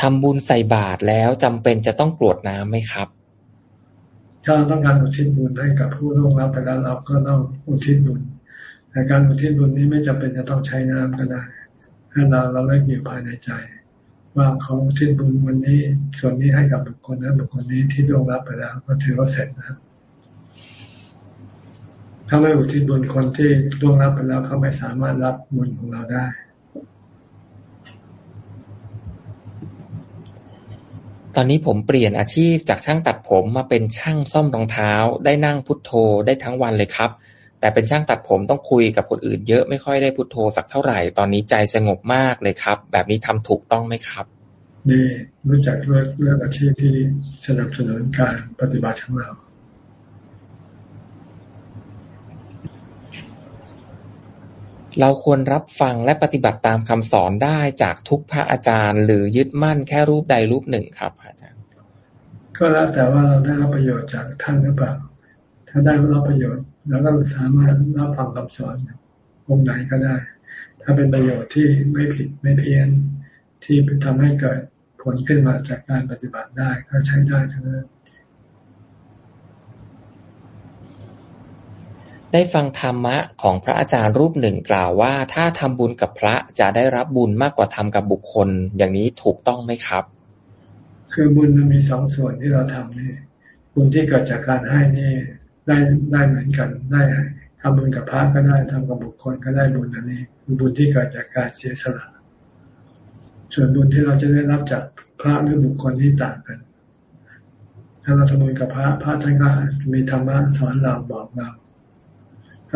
ทำบุญใส่บาตรแล้วจำเป็นจะต้องกรวดน้ำไหมครับ ถ้าเราต้องการอุทิศบุญให้กับผู้ร่วงรับไปแล้วเราก็ต้องอุทิศบุญแต่การอุทิศบุญนี้ไม่จำเป็นจะต้องใช้น้ำก็ได้ให้เราเราเลิกอยู่ภายในใจ ว่าเขาอุทิศบุญวันนี้ส่วนนี้ให้กับบุคคลนั้นบุคคลนี้ที่ร่วงรับไปแล้ว ก็ถือว่าเสร็จนะถ้าไม่อุทิศบุญคนที่ร่วงรับไปแล้วเขาไม่สามารถรับบุญของเราได้ ตอนนี้ผมเปลี่ยนอาชีพจากช่างตัดผมมาเป็นช่างซ่อมรองเท้า ได้นั่งพุทโธได้ทั้งวันเลยครับ แต่เป็นช่างตัดผมต้องคุยกับคนอื่นเยอะไม่ค่อยได้พุทโธสักเท่าไหร่ ตอนนี้ใจสงบมากเลยครับ แบบนี้ทำถูกต้องไหมครับดีรู้จักเลือกเลือกอาชีพที่สนับสนุนการปฏิบัติของเรา เราควรรับฟังและปฏิบัติตามคำสอนได้จากทุกพระอาจารย์ หรือยึดมั่นแค่รูปใดรูปหนึ่งครับอาจารย์ ก็แล้วแต่ว่าเราได้รับประโยชน์จากท่านหรือเปล่า ถ้าได้รับประโยชน์เราก็สามารถรับฟังคำสอนองค์ไหนก็ได้ ถ้าเป็นประโยชน์ที่ไม่ผิดไม่เพี้ยนที่ทำให้เกิดผลขึ้นมาจากการปฏิบัติได้ก็ใช้ได้ทั้งนั้น ได้ฟังธรรมะของพระอาจารย์รูปหนึ่งกล่าวว่า ถ้าทำบุญกับพระจะได้รับบุญมากกว่าทำกับบุคคล อย่างนี้ถูกต้องไหมครับ คือบุญมันมีสองส่วนที่เราทำนี่บุญที่เกิดจากการให้นี่ได้ได้เหมือนกันได้ทำบุญกับพระก็ได้ทำกับบุคคลก็ได้บุญอันนี้คือบุญที่เกิดจากการเสียสละส่วนบุญที่เราจะได้รับจากพระหรือบุคคลที่ต่างกัน ถ้าเราทำบุญกับพระพระท่านก็มีธรรมะสอนเราบอกเรา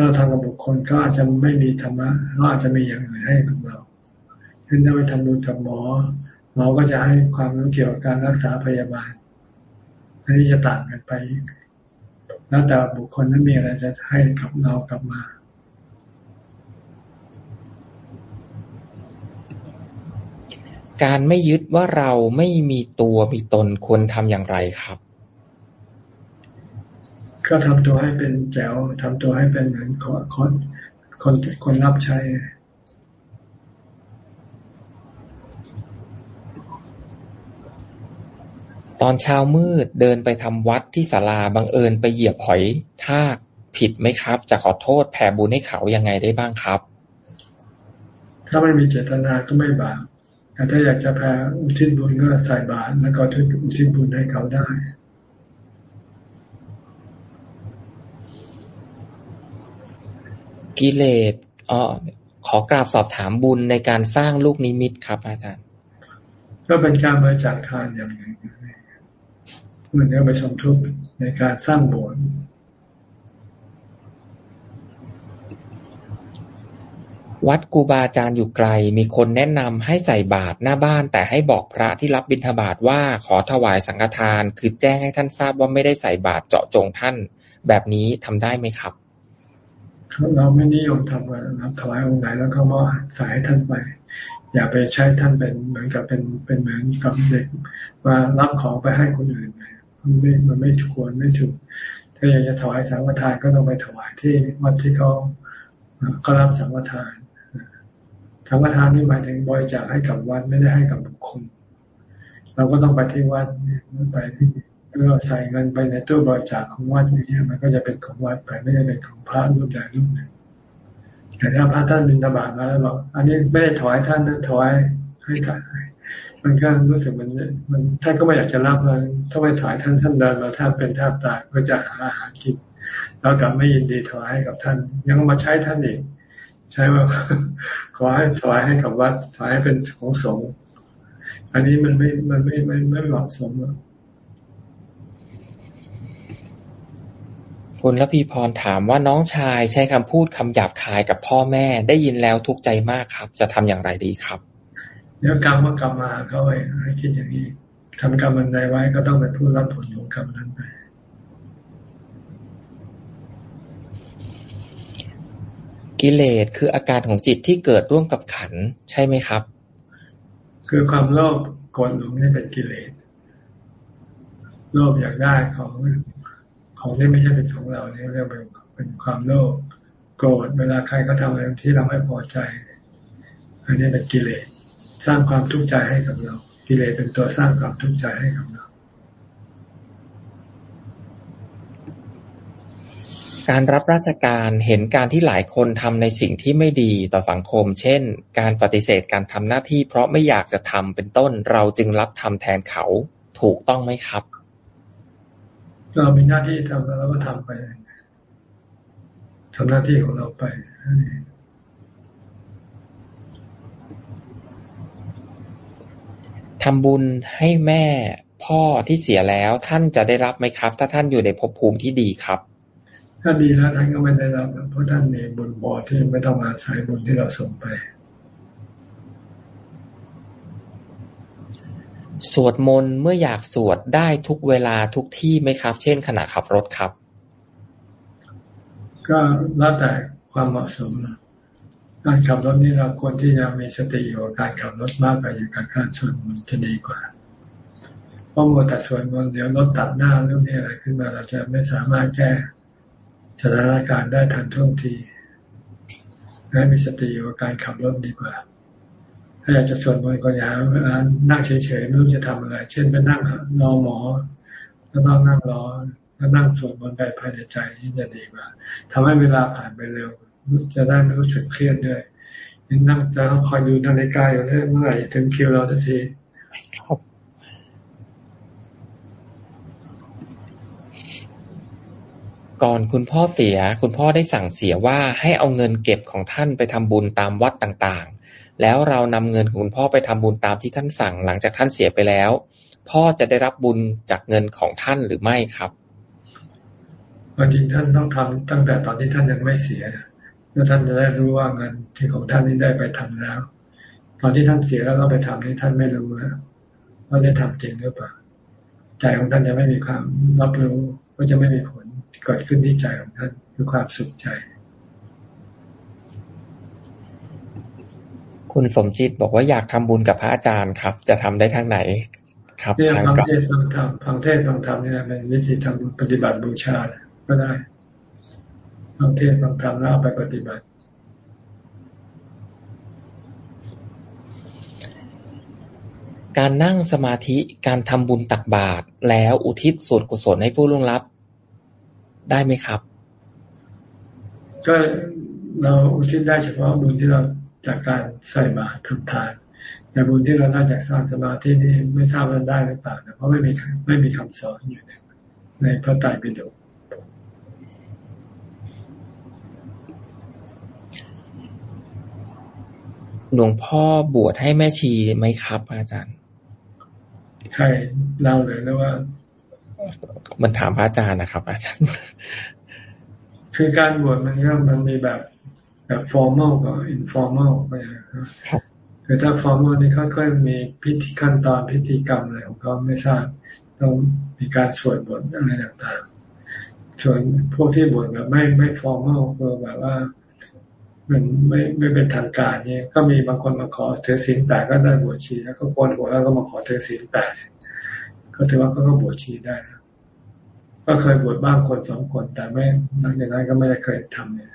ถ้าเราทำกับบุคคลก็อาจจะไม่มีธรรมะก็อาจจะมีอย่างอื่นให้กับเราเช่นถ้าไปทำบุญกับหมอ หมอก็จะให้ความรู้เกี่ยวกับการรักษาพยาบาลอันนี้จะต่างกันไป แล้วแต่บุคคลนั้นมีอะไรจะให้กับเรากลับมาการไม่ยึดว่าเราไม่มีตัวมีตนควรทำอย่างไรครับ ก็ทำตัวให้เป็นแจ๋วทำตัวให้เป็นเหมือนคนคนคนคนรับใช้ตอนเช้ามืดเดินไปทำวัดที่ศาลาบังเอิญไปเหยียบหอยทากผิดไหมครับ จะขอโทษแผ่บุญให้เขายังไงได้บ้างครับ ถ้าไม่มีเจตนาก็ไม่บาปแต่ถ้าอยากจะแผ่อุทิศบุญก็ใส่บาตรแล้วก็อุทิศบุญให้เขาได้ กิเลสอ๋อขอกราบสอบถามบุญในการสร้างลูกนิมิตครับ อาจารย์ ก็เป็นการบริจาคทานอย่างหนึ่งมันก็ไปสมทบในการสร้างโบสถ์วัดกูบาอาจารย์อยู่ไกล มีคนแนะนำให้ใส่บาตรหน้าบ้าน แต่ให้บอกพระที่รับบิณฑบาตว่าขอถวายสังฆทาน คือแจ้งให้ท่านทราบว่าไม่ได้ใส่บาตรเจาะจงท่าน แบบนี้ทำได้ไหมครับ เราไม่นิยมทำกันรับถวายองค์ไหนแล้วก็มอบสายท่านไป อย่าไปใช้ท่านเป็นเหมือนกับเป็นเป็นเหมือนกับเด็กว่ารับของไปให้คนอื่นมันไม่มันไม่ควรไม่ถูก ถ้าอยากจะถวายสังฆทานก็ต้องไปถวายที่วัดที่เขาเขารับสังฆทานสังฆทานนี่หมายถึงบริจาคให้กับวัดไม่ได้ให้กับบุคคล เราก็ต้องไปที่วัดไปที่ แล้วใส่เงินไปในตู้บริจาคของวัดอย่างนี้มันก็จะเป็นของวัดไปไม่ได้เป็นของพระรูปใดรูปหนึ่งแต่ถ้าพระท่านบิณฑบาตมาแล้วบอกอันนี้ไม่ได้ถวายท่านนะถวายให้กันมันก็รู้สึกมันมันท่านก็ไม่อยากจะรับเลยถ้าไม่ถวายท่านท่านเดินมาท่านเป็นท่าตายก็จะหาอาหารกินแล้วกลับไม่ยินดีถวายให้กับท่าน ยังมาใช้ท่านอีกใช้ว่าขอให้ถวายให้กับวัดถวายให้เป็นของสงฆ์อันนี้มันไม่มันไม่ไม่ไม่เหมาะสมหรอก คุณละพีพรถามว่าน้องชายใช้คำพูดคำหยาบคายกับพ่อแม่ ได้ยินแล้วทุกข์ใจมากครับ จะทำอย่างไรดีครับ เดี๋ยวกรรมก็กลับมาหาเขาไปให้คิดอย่างนี้ทำกรรมมันใดไว้ก็ต้องเป็นผู้รับผลของกรรมนั้นไปกิเลสคืออาการของจิตที่เกิดร่วมกับขันธ์ใช่ไหมครับ คือความโลภโกรธหลงนี่เป็นกิเลสโลภอยากได้ของ ของที่ไม่ใช่เป็นของเราเนี่ยเรียกเป็นเป็นความโลภโกรธเวลาใครก็ทำอะไรที่เราไม่พอใจ อันนี้เป็นกิเลสสร้างความทุกข์ใจให้กับเรา กิเลสเป็นตัวสร้างความทุกข์ใจให้กับเรา การรับราชการเห็นการที่หลายคนทำในสิ่งที่ไม่ดีต่อสังคม เช่น การปฏิเสธการทำหน้าที่เพราะไม่อยากจะทำเป็นต้นเราจึงรับทำแทนเขาถูกต้องไหมครับ เรามีหน้าที่ทำแล้วเราก็ทำไปทำหน้าที่ของเราไปทำบุญให้แม่พ่อที่เสียแล้วท่านจะได้รับไหมครับ ถ้าท่านอยู่ในภพภูมิที่ดีครับ ถ้าดีแล้วท่านก็ไม่ได้รับเพราะท่านมีบุญบอที่ไม่ต้องมาใช้บุญที่เราส่งไป สวดมนต์เมื่ออยากสวดได้ทุกเวลาทุกที่ไหมครับ เช่นขณะขับรถครับ ก็แล้วแต่ความเหมาะสมนะการขับรถนี่เราควรที่จะมีสติอยู่กับการขับรถมากกว่าอยู่กับการสวดมนต์จะดีกว่าเพราะมัวแต่สวดมนต์เดี๋ยวรถตัดหน้าเรื่องนี้อะไรขึ้นมาเราจะไม่สามารถแก้สถานการณ์ได้ทันท่วงทีให้มีสติอยู่กับการขับรถดีกว่า ถ้าอยากจะสวดมนต์ก็อย่านั่งเฉยๆไม่รู้จะทำอะไร เช่นไปนั่งรอหมอ แล้วต้องนั่งรอแล้วนั่งสวดมนต์ไปภายในใจนี่จะดีกว่า ทำให้เวลาผ่านไปเร็ว จะได้ไม่รู้สึกเครียดด้วยนั่งจะคอยดูนาฬิกาอยู่เรื่อยเมื่อไหร่ถึงคิวเราสักทีครัก่อนคุณพ่อเสีย คุณพ่อได้สั่งเสียว่าให้เอาเงินเก็บของท่านไปทำบุญตามวัดต่าง แล้วเรานำเงินของคุณพ่อไปทำบุญตามที่ท่านสั่งหลังจากท่านเสียไปแล้ว พ่อจะได้รับบุญจากเงินของท่านหรือไม่ครับบางทีท่านต้องทำตั้งแต่ตอนที่ท่านยังไม่เสียแล้วท่านจะได้รู้ว่าเงินที่ของท่านนี้ได้ไปทำแล้ว ตอนที่ท่านเสียแล้วเราไปทำนี่ท่านไม่รู้ว่าได้ทำจริงหรือเปล่าใจของท่านจะไม่มีความรับรู้ก็จะไม่มีผลเกิดขึ้นที่ใจของท่านคือความสุขใจ คุณสมจิตบอกว่าอยากทำบุญกับพระอาจารย์ครับ จะทำได้ทางไหน ครับทางฟังเทศฟังธรรมฟังเทศฟังธรรมนี่เป็นวิธีทำปฏิบัติบูชาก็ได้ฟังเทศฟังธรรมแล้วเอาไปปฏิบัติการนั่งสมาธิการทำบุญตักบาตรแล้วอุทิศส่วนกุศลให้ผู้ล่วงลับ ได้ไหมครับ ก็เราอุทิศได้เฉพาะบุญที่เรา จากการใส่บาตรทำทานแต่บุญที่เราได้จากสร้างสมาธินี่ไม่ทราบว่าได้หรือเปล่าเพราะไม่มีไม่มีคำสอนอยู่ในในพระไตรปิฎกหลวงพ่อบวชให้แม่ชีไหมครับ อาจารย์ ใครเล่าเลยนะว่า มันถามพระอาจารย์นะครับ อาจารย์ คือการบวชมันก็มันมีแบบ แบบ formal กับ informal ไปครับคือถ้า formal นี่เขาก็มีพิธีขั้นตอนพิธีกรรมอะไรของเขาไม่ทราบต้องมีการสวดบทอะไรต่างๆส่วนพวกที่บวชแบบไม่ไม่ formal ก็แบบว่ามันไม่ไม่เป็นทางการเนี่ยก็มีบางคนมาขอเทศีลแปดก็ได้บวชชีแล้วก็โกนหัวแล้วก็มาขอเทศีลแปดก็ถือว่าก็บวชชีได้ก็เคยบวชบ้างคนสองคนแต่ไม่หลังจากนั้นก็ไม่ได้เคยทำเนี่ย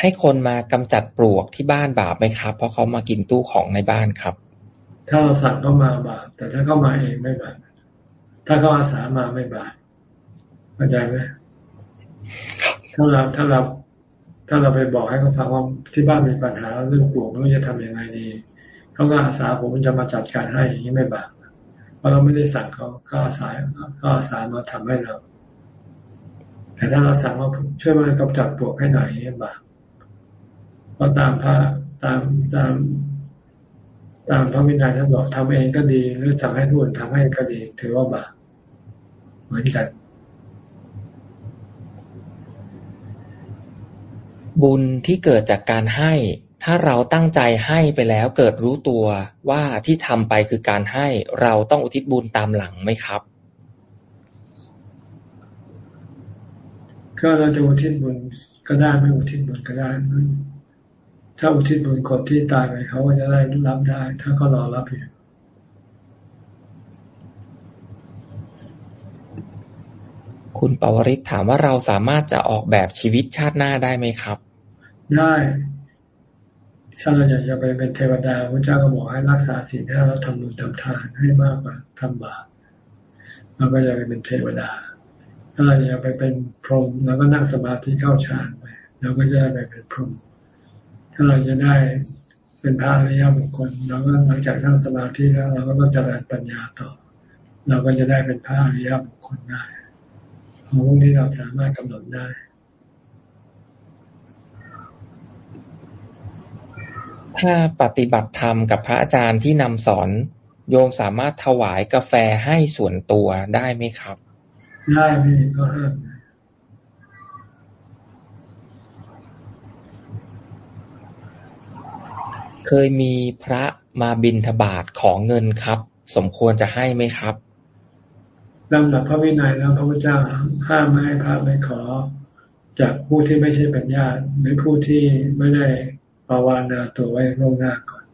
ให้คนมากำจัดปลวกที่บ้านบาปไหมครับ เพราะเขามากินตู้ของในบ้านครับ ถ้าเราสั่งเขามาบาป แต่ถ้าเขามาเองไม่บาป ถ้าเขาอาสามาไม่บาปเข้าใจไหมถ้าเราถ้าเราถ้าเราไปบอกให้เขาฟังว่าที่บ้านมีปัญหาเรื่องปลวกไม่รู้จะทำยังไงดีเขาก็อาสาผมจะมาจัดการให้อย่างนี้ไม่บาปเพราะเราไม่ได้สั่งเขาก็อาสาก็อาสามาทำให้เรา แต่ถ้าเราสั่งว่าช่วยมากำจัดปลวกให้หน่อยนี่บาป ราะตามพระตามตาม ตามพระวินัยท่านบอกทำเองก็ดี หรือสั่งให้ผู้อื่นทำให้ก็ดี ถือว่าบาปเหมือนกัน บุญที่เกิดจากการให้ ถ้าเราตั้งใจให้ไปแล้วเกิดรู้ตัวว่าที่ทำไปคือการให้เราต้องอุทิศบุญตามหลังไหมครับก็เราจะอุทิศบุญก็ได้ไม่อุทิศบุญก็ได้ ถ้าอุทิศบุญคนที่ตายไปเขาก็จะได้รับได้ ถ้าเขารอรับอยู่คุณปวริศถามว่าเราสามารถจะออกแบบชีวิตชาติหน้าได้ไหมครับ ได้ถ้าเราอยากจะไปเป็นเทวดาพระเจ้าก็บอกให้รักษาศีลห้าแล้วทำบุญทำทานให้มากกว่าทำบาปเราก็จะไปเป็นเทวดา ถ้าเราอยากไปเป็นพรหมเราก็นั่งสมาธิเข้าฌานไปเราก็จะได้ไปเป็นพรหม ถ้าเราจะได้เป็นพระอริยบุคคลเราก็หลังจากนั่งสมาธิแล้ว เราก็ต้องเจริญปัญญาต่อ เราก็จะได้เป็นพระอริยบุคคลได้ของพวกนี้เราสามารถกำหนดได้ถ้าปฏิบัติธรรมกับพระอาจารย์ที่นำสอน โยมสามารถถวายกาแฟให้ส่วนตัวได้ไหมครับ ได้ไม่ก็ห้าม เคยมีพระมาบินทบาทของเงินครับ สมควรจะให้ไหมครับลำดับพระวินัยแล้วพระพุทธเจ้าห้ามไม่ให้พระไปขอ จากผู้ที่ไม่ใช่เป็นญาติหรือผู้ที่ไม่ได้ภาวนาตัวไว้ล่วงหน้าก่อน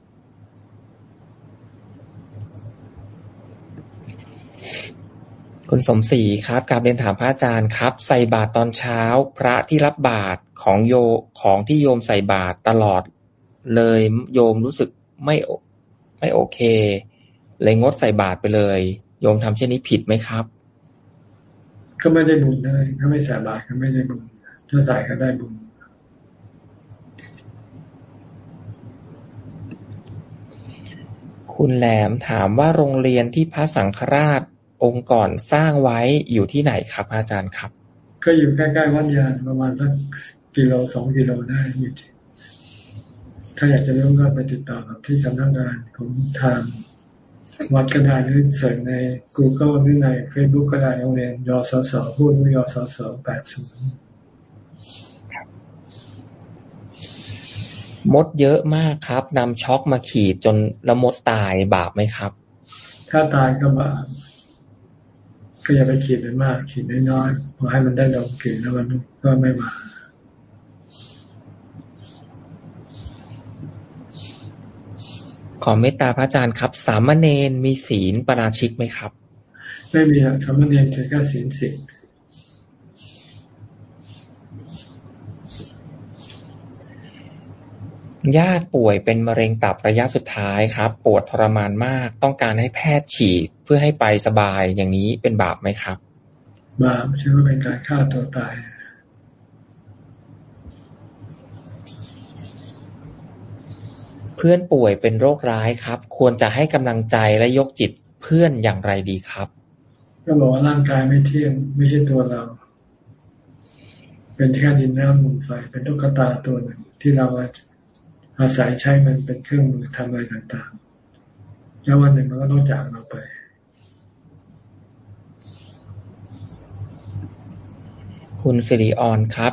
คุณสมศรีครับการเรียนถามพระอาจารย์ครับ ใส่บาตรตอนเช้า พระที่รับบาตรของโยของที่โยมใส่บาตรตลอด เลยโยมรู้สึกไม่ไม่โอเค เลยงดใส่บาตรไปเลย โยมทำเช่นนี้ผิดไหมครับ ก็ไม่ได้บุญเลยถ้าไม่ใส่บาตรก็ไม่ได้บุญถ้าใส่ก็ได้บุญคคุณแหลมถามว่าโรงเรียนที่พระสังฆราชองค์ก่อนสร้างไว้อยู่ที่ไหนครับอาจารย์ครับ ก็อยู่ใกล้ๆวัดยานประมาณสักกิโลสองกิโลได้อยู่ ถ้าอยากจะรู้ก็ไปติดต่อกับที่สำนักงานของทางวัดก็ได้หรือเสิร์ชใน Google หรือใน Facebook ก็ได้โรงเรียนยศสพูดยศสแปดศูนย์มดเยอะมากครับนำช็อกมาขีดจนแล้วมดตายบาปไหมครับ ถ้าตายก็บาปก็อย่าไปขีดมันมาก ขีดน้อยๆพอให้มันได้ดอกกลิ่นแล้วมันก็ไม่มา ขอเมตตาพระอาจารย์ครับ สามเณรมีศีลปราชิกไหมครับ ไม่มีอะสามเณรถือแค่ศีลสิบญาติป่วยเป็นมะเร็งตับระยะสุดท้ายครับ ปวดทรมานมาก ต้องการให้แพทย์ฉีดเพื่อให้ไปสบายอย่างนี้เป็นบาปไหมครับ บาปชื่อว่าเป็นการฆ่าตัวตาย เพื่อนป่วยเป็นโรคร้ายครับ ควรจะให้กำลังใจและยกจิตเพื่อนอย่างไรดีครับ ก็บอกว่าร่างกายไม่เที่ยงไม่ใช่ตัวเรา เป็นแค่ดินน้ำลมไฟเป็นตุ๊กตาตัวหนึ่งที่เราอาศัยใช้มันเป็นเครื่องมือทำอะไรต่างๆ แล้ววันหนึ่งมันก็ต้องจากเราไป คุณสิริออนครับ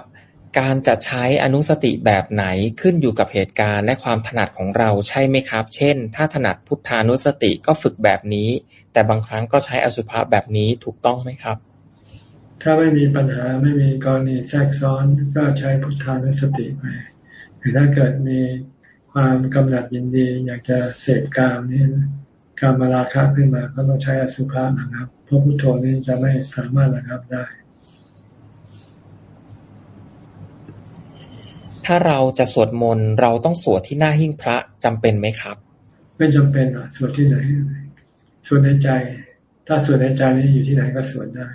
การจะใช้อนุสติแบบไหนขึ้นอยู่กับเหตุการณ์และความถนัดของเราใช่ไหมครับ เช่น ถ้าถนัดพุทธานุสติก็ฝึกแบบนี้ แต่บางครั้งก็ใช้อสุภะแบบนี้ถูกต้องไหมครับ ถ้าไม่มีปัญหาไม่มีกรณีแทรกซ้อนก็ใช้พุทธานุสติไปแต่ถ้าเกิดมีความกำหนัดยินดี อยากจะเสพกามนี่การมาราคะขึ้นมาก็ต้องใช้อสุภะนะครับเพราะพุทโธนี่จะไม่สามารถระงับได้ ถ้าเราจะสวดมนต์ เราต้องสวดที่หน้าหิ้งพระจำเป็นไหมครับ ไม่จำเป็นอะสวดที่ไหนสวดในใจ ถ้าสวดในใจนี่อยู่ที่ไหนก็สวดได้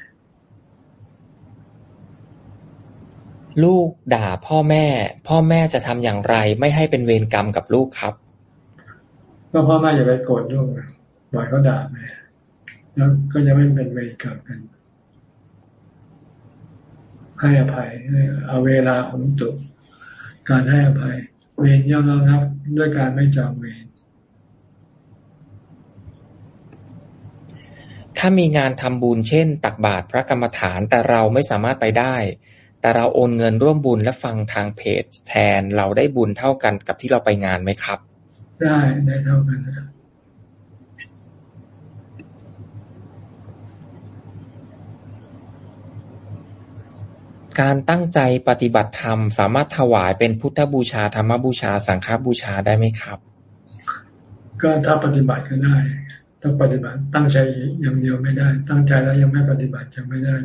ลูกด่าพ่อแม่ พ่อแม่จะทำอย่างไร ไม่ให้เป็นเวรกรรมกับลูกครับ ก็พ่อแม่อย่าไปโกรธลูกปล่อยเขาด่าไปแล้วก็จะไม่เป็นเวรกรรมกัน ให้อภัยเอาเวลาของตุ การให้อภัย เวรย่อมระงับด้วยการไม่จองเวรถ้ามีงานทำบุญเช่น ตักบาตรพระกรรมฐานแต่เราไม่สามารถไปได้ แต่เราโอนเงินร่วมบุญและฟังทางเพจ แทนเราได้บุญเท่ากันกับที่เราไปงานไหมครับ ได้ได้เท่ากันนะครับ การตั้งใจปฏิบัติธรรม สามารถถวายเป็นพุทธบูชา ธรรมบูชา สังฆบูชาได้ไหมครับ ก็ถ้าปฏิบัติก็ได้ ต้องปฏิบัติตั้งใจอย่างเดียวไม่ได้ ตั้งใจแล้วยังไม่ปฏิบัติจะไม่ได้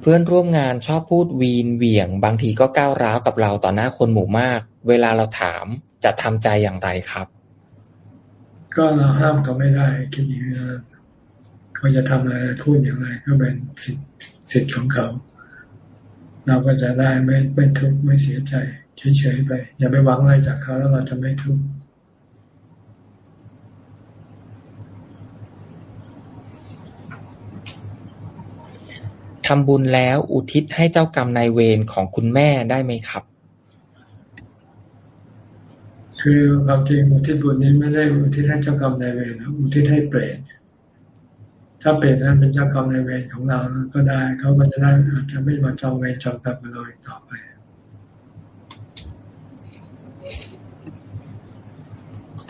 เพื่อนร่วมงานชอบพูดวีนเหวี่ยง บางทีก็ก้าวร้าวกับเราต่อหน้าคนหมู่มาก เวลาเราถามจะทำใจอย่างไรครับ ก็เราห้ามเขาไม่ได้คิดอย่างนี้ เขาจะทำอะไรพูดอย่างไรก็เป็นสิทธิ์สิทธิ์ของเขา เราก็จะได้ไม่ไม่ทุกข์ไม่เสียใจเฉยๆไป อย่าไปหวังอะไรจากเขาแล้วเราจะไม่ทุกข์ทำบุญแล้วอุทิศให้เจ้ากรรมนายเวรของคุณแม่ได้ไหมครับ คือความจริงอุทิศบุญนี้ไม่ได้อุทิศให้เจ้ากรรมนายเวรนะอุทิศให้เปรต ถ้าเป็นนั้นเป็นเจ้ากรรมนายเวรของเราก็ได้เขาก็จะได้อาจจะไม่มาจองเวรจองกรรมกับเราอีกต่อไป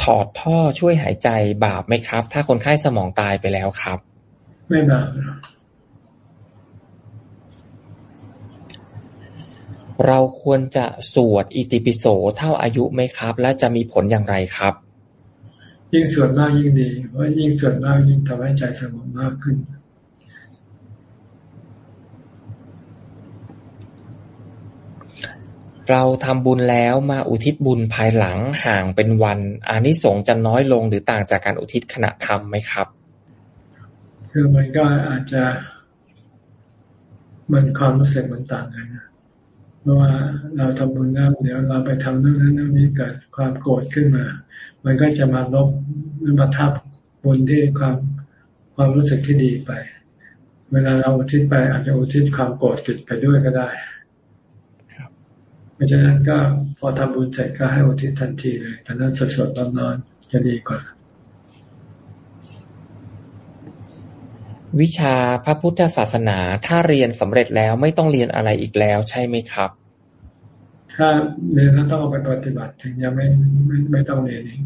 ถอดท่อช่วยหายใจบาปไหมครับ ถ้าคนไข้สมองตายไปแล้วครับ ไม่บาปเราควรจะสวดอิติปิโสเท่าอายุไหมครับ และจะมีผลอย่างไรครับ ยิ่งสวดมากยิ่งดีเพราะยิ่งสวดมากยิ่งทำให้ใจสงบมากขึ้นเราทำบุญแล้วมาอุทิศบุญภายหลังห่างเป็นวันอานิสงส์จะน้อยลงหรือต่างจากการอุทิศขณะทำไหมครับ คือมันก็อาจจะ มันความรู้สึกมันต่างกันนะ เพราะว่าเราทำบุญแล้วเดี๋ยวเราไปทำเรื่องนั้นเรื่องนี้เกิดความโกรธขึ้นมา มันก็จะมาลบหรือมาทับบุญที่ความความรู้สึกที่ดีไป เวลาเราอุทิศไปอาจจะอุทิศความโกรธติดไปด้วยก็ได้เพราะฉะนั้นก็พอทำบุญเสร็จก็ให้อุทิศทันทีเลยแต่นั้นสดๆร้อนๆจะดีกว่า วิชาพระพุทธศาสนาถ้าเรียนสำเร็จแล้วไม่ต้องเรียนอะไรอีกแล้วใช่ไหมครับ ถ้าเรียนแล้วต้องเอาไปปฏิบัติถึงยังไม่ไม่ไม่ต้องเรียนเอง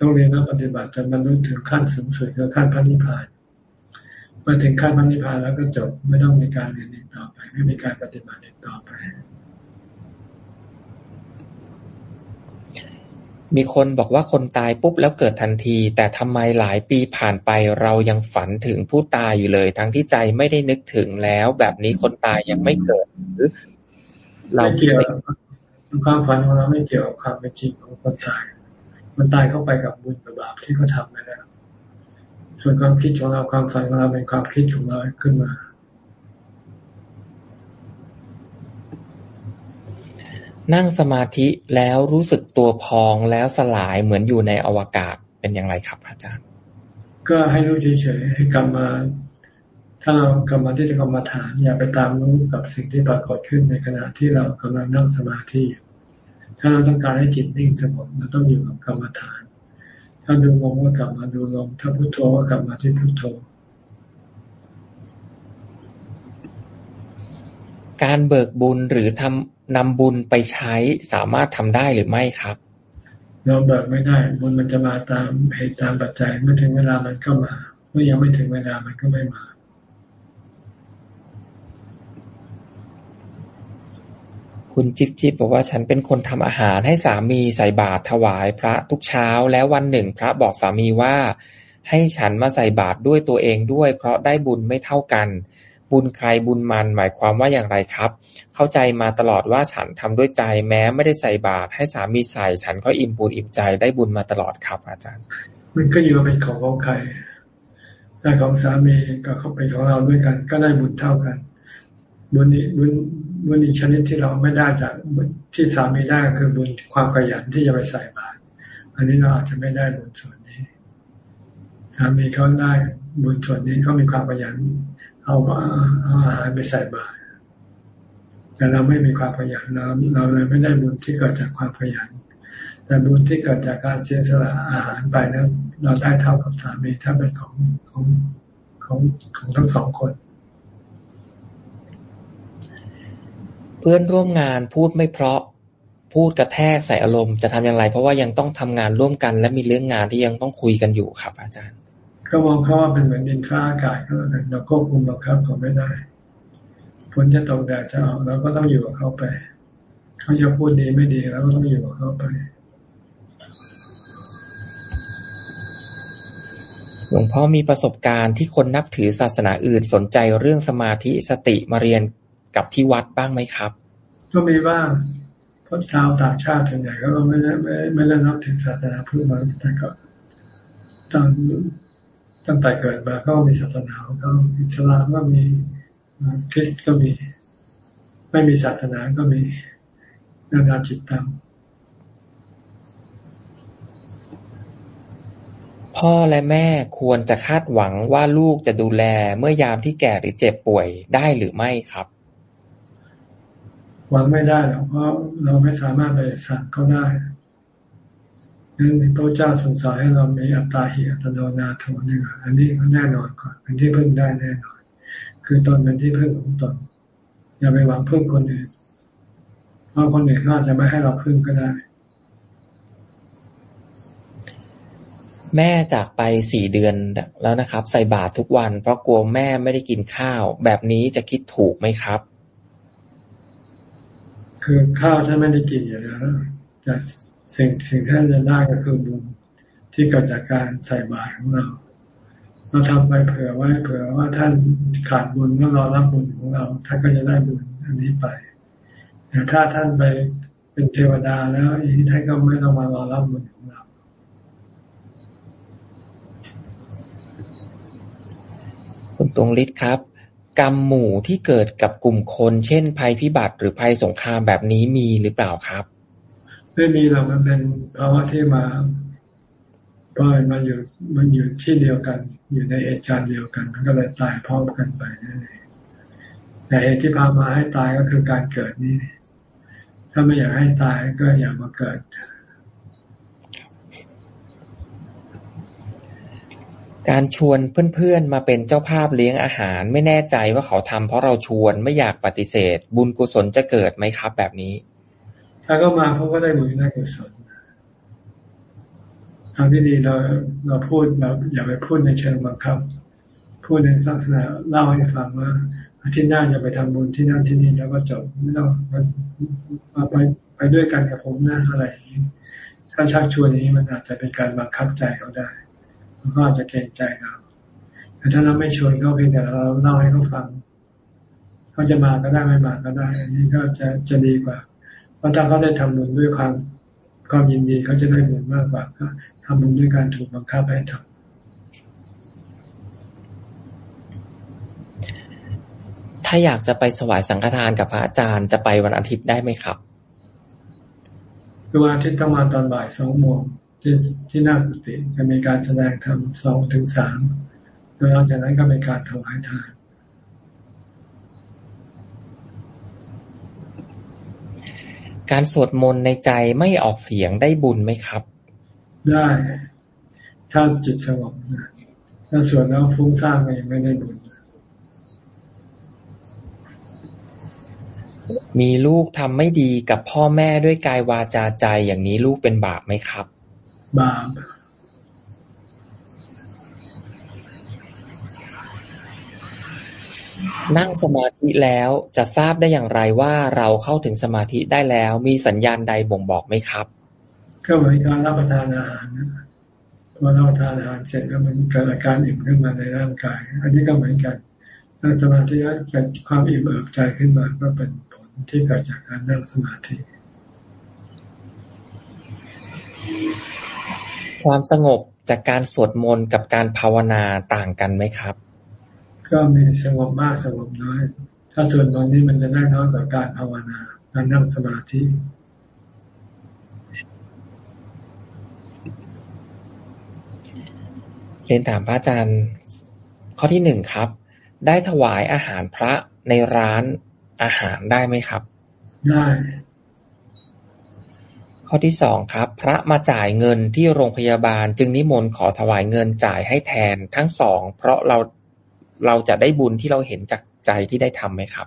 ต้องเรียนแล้วปฏิบัติจนบรรลุถึงขั้นสูงสุดคือขั้นพระนิพพานเมื่อถึงขั้นพระนิพพานแล้วก็จบไม่ต้องมีการเรียนอีกต่อไป ไม่มีการปฏิบัติอีกต่อไป มีคนบอกว่าคนตายปุ๊บแล้วเกิดทันที แต่ทำไมหลายปีผ่านไปเรายังฝันถึงผู้ตายอยู่เลย ทั้งที่ใจไม่ได้นึกถึงแล้ว แบบนี้คนตายยังไม่เกิดหรือเราเกี่ยวความฝันของเราไม่เกี่ยวกับความเป็นจริงของคนตาย มันตายเข้าไปกับบุญกับบาปที่เขาทำไปแล้ว ส่วนความคิดของเราความฝันของเราเป็นความคิดของเราขึ้นมา นั่งสมาธิแล้วรู้สึกตัวพองแล้วสลายเหมือนอยู่ในอวกาศเป็นอย่างไรครับอาจารย์ ก็ให้รู้เฉยๆให้กลับมาถ้าเรากลับมาที่จะกรรมาฐานอย่าไปตามรู้กับสิ่งที่ปรากฏขึ้นในขณะที่เรากำลังนั่งสมาธิถ้าเราต้องการให้จิตนิ่งสงบเราต้องอยู่กับกรรมฐาน ถ้าดูลมก็กลับมาดูลมถ้าพุโทโธก็กลับมาที่พุโทโธ การเบิกบุญหรือทำ นำบุญไปใช้สามารถทำได้หรือไม่ครับ เราเบิกไม่ได้ บุญมันจะมาตามเหตุตามปัจจัยเมื่อถึงเวลามันก็มา เมื่อยังไม่ถึงเวลามันก็ไม่มาคุณจิ๊บจิ๊บบอกว่าฉันเป็นคนทำอาหารให้สามีใส่บาตรถวายพระทุกเช้า แล้ววันหนึ่งพระบอกสามีว่า ให้ฉันมาใส่บาตรด้วยตัวเองด้วย เพราะได้บุญไม่เท่ากัน บุญใครบุญมันหมายความว่าอย่างไรครับ เข้าใจมาตลอดว่าฉันทำด้วยใจแม้ไม่ได้ใส่บาตรให้สามีใส่ฉันก็อิ่มบุญอิ่มใจได้บุญมาตลอดครับ อาจารย์ มันก็อยู่เป็นของของใครแต่ของสามีกับเขาเป็นของเราด้วยกัน ก็ได้บุญเท่ากัน บุญนี้บุญบุญอีกชนิดที่เราไม่ได้จากที่สามีได้คือบุญความขยันที่จะไปใส่บาตรอันนี้เราอาจจะไม่ได้บุญส่วนนี้ สามีเขาได้บุญส่วนนี้เขามีความขยัน เอาเอาอาหารไปใส่บาตรแต่เราไม่มีความขยันเราเราเลยไม่ได้บุญที่เกิดจากความขยัน แต่บุญที่เกิดจากการเสียสละอาหารไปนั้นเราได้เท่ากับสามีถ้าเป็นของของของของทั้งสองคน เพื่อนร่วมงานพูดไม่เพราะพูดกระแทกใส่อารมณ์จะทำอย่างไร เพราะว่ายังต้องทำงานร่วมกัน และมีเรื่องงานที่ยังต้องคุยกันอยู่ครับ อาจารย์ ก็มองเขาว่าเป็นเหมือนดินฟ้าอากาศก็แล้วกันเราควบคุมบังคับเขาไม่ได้ฝนจะตกแดดจะออกเราก็ต้องอยู่กับเขาไป เขาจะพูดดีไม่ดีเราก็ต้องอยู่กับเขาไปหลวงพ่อมีประสบการณ์ที่คนนับถือศาสนาอื่นสนใจเรื่องสมาธิสติมาเรียนกับที่วัดบ้างไหมครับ ก็มีบ้างเพราะชาวต่างชาติส่วนใหญ่ก็ไม่ได้ไม่ไม่ได้นับถือศาสนาพุทธมาแต่ก็ตอน ตั้งแต่เกิดมาก็มีศาสนาของเขาอิสลามก็มีคริสต์ก็มี ไม่มีศาสนาก็มีนานาจิตตังพ่อและแม่ควรจะคาดหวังว่าลูกจะดูแลเมื่อยามที่แก่หรือเจ็บป่วยได้หรือไม่ครับ หวังไม่ได้หรอกเพราะเราไม่สามารถไปสั่งเขาได้ นั้นพระเจ้าทรงสอนให้เรามีอัตตาหิอัตโนนาโถนี่อันนี้แน่นอนก่อนเป็นที่พึ่งได้แน่นอน คือตนเป็นที่พึ่งของตน อย่าไปหวังพึ่งคนอื่นเพราะคนอื่นเขาอาจจะไม่ให้เราพึ่งก็ได้ แม่จากไปสี่เดือนแล้วนะครับ ใส่บาตรทุกวัน เพราะกลัวแม่ไม่ได้กินข้าว แบบนี้จะคิดถูกไหมครับ คือข้าวถ้าไม่ได้กินอย่างนี้จะ สิ่งสิ่งที่จะได้ก็คือบุญที่เกิดจากการใส่บาตรของเรา เราทำไปเผื่อไว้เผื่อว่าท่านขาดบุญเมื่อเรารับบุญของเรา ท่านก็จะได้บุญอันนี้ไปแต่ถ้าท่านไปเป็นเทวดาแล้วอีกท่านก็ไม่ต้องมารอรับบุญของเราคุณตรงฤทธิ์ครับกรรมหมู่ที่เกิดกับกลุ่มคน เช่น ภัยพิบัติหรือภัยสงครามแบบนี้มีหรือเปล่าครับ ไม่มีเรามันเป็นภาวะที่มาเพราะมันอยู่มันอยู่ที่เดียวกัน อยู่ในเหตุการณ์เดียวกัน มันก็เลยตายพร้อมกันไปนั่นเองแต่เหตุที่พามาให้ตายก็คือการเกิดนี่ถ้าไม่อยากให้ตายก็อย่ามาเกิด การชวนเพื่อนๆมาเป็นเจ้าภาพเลี้ยงอาหาร ไม่แน่ใจว่าเขาทำเพราะเราชวนไม่อยากปฏิเสธ บุญกุศลจะเกิดไหมครับ แบบนี้ ถ้าก็มาเพราก็ได้บุญได้กุศลทางที่ดีเราเราพูดเราอย่าไปพูดในเชิงบังคับ พูดในลักษณะเล่าให้ฟังว่าอาทิตย์หน้าจะไปทำบุญที่นั่นที่นี่แล้วก็จบไม่ต้องมาไปไปด้วยกันกับผมนะอะไรอย่างนี้ถ้าชักชวนนี้มันอาจจะเป็นการบังคับใจเขาได้มันก็อาจจะเกรงใจเราแต่ถ้าเราไม่ชวนเขาเพียงแต่เราเล่าให้เขาฟังเขาจะมาก็ได้ไม่มาก็ได้อันนี้ก็จะจะดีกว่า เพราะถ้าเขาได้ทำบุญด้วยความความยินดีเขาจะได้บุญมากกว่าทำบุญด้วยการถูกบังคับให้ทำถ้าอยากจะไปสวายสังฆทานกับพระอาจารย์จะไปวันอาทิตย์ได้ไหมครับวันอาทิตย์ต้องมาตอนบ่ายสองโมงที่ที่หน้ากุฏิจะมีการแสดงธรรมสองถึงสามโดยหลังจากนั้นก็เป็นการถวายทาน การสวดมนต์ในใจไม่ออกเสียงได้บุญไหมครับ ได้ ถ้าจิตสงบนะถ้าสวดแล้วฟุ้งซ่านไม่ไม่ได้บุญมีลูกทำไม่ดีกับพ่อแม่ด้วยกายวาจาใจอย่างนี้ลูกเป็นบาปไหมครับ บาป นั่งสมาธิแล้วจะทราบได้อย่างไรว่าเราเข้าถึงสมาธิได้แล้ว มีสัญญาณใดบ่งบอกไหมครับ ก็เหมือนการรับประทานอาหารพอรับประทานอาหารเสร็จแล้วมันเกิดอาการอิ่มขึ้นมาในร่างกาย อันนี้ก็เหมือนกันนั่งสมาธิแล้วเกิดความอิ่มเอิบใจขึ้นมาก็เป็นผลที่เกิดจากการนั่งสมาธิ ความสงบจากการสวดมนต์กับการภาวนาต่างกันไหมครับ ก็มีสงบมากสงบน้อย ถ้าสวดมนต์นี้มันจะได้น้อยกว่าการภาวนาการนั่งสมาธิเรียนถามพระอาจารย์ ข้อที่หนึ่งครับ ได้ถวายอาหารพระในร้านอาหารได้ไหมครับ ได้ ข้อที่สองครับ พระมาจ่ายเงินที่โรงพยาบาลจึงนิมนต์ขอถวายเงินจ่ายให้แทนทั้งสอง เพราะเรา เราจะได้บุญที่เราเห็นจากใจที่ได้ทำไหมครับ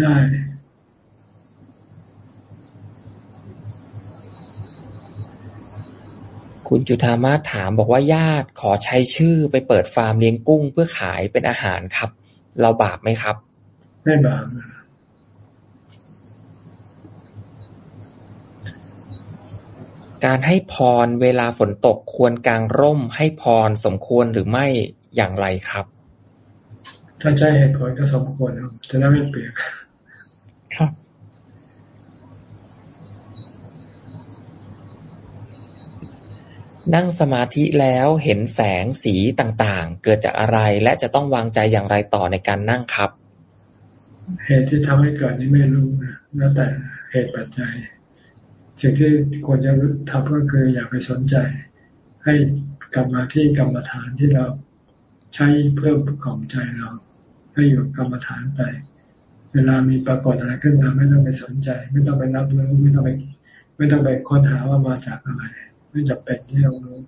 ได้คุณจุธามาถามบอกว่าญาติขอใช้ชื่อไปเปิดฟาร์มเลี้ยงกุ้งเพื่อขายเป็นอาหารครับ เราบาปไหมครับ ไม่บาปการให้พรเวลาฝนตกควรกางร่มให้พรสมควรหรือไม่อย่างไรครับ ถ้าใช้เหตุผลก็สมควรจะได้ไม่เปียกครับนั่งสมาธิแล้วเห็นแสงสีต่างๆ เกิดจากอะไรและจะต้องวางใจอย่างไรต่อในการนั่งครับ เหตุที่ทำให้เกิดนี้ไม่รู้นะแล้วแต่เหตุปัจจัย สิ่งที่ควรจะทำก็คืออย่าไปสนใจ ให้กลับมาที่กรรมฐานที่เราใช้เพื่อกล่อมใจเรา ให้อยู่กรรมฐานไป เวลามีปรากฏอะไรขึ้นมาไม่ต้องไปสนใจ ไม่ต้องไปนับรู้ไม่ต้องไปไม่ต้องไปค้นหาว่ามาจากอะไรไม่จำเป็นที่ต้องรู้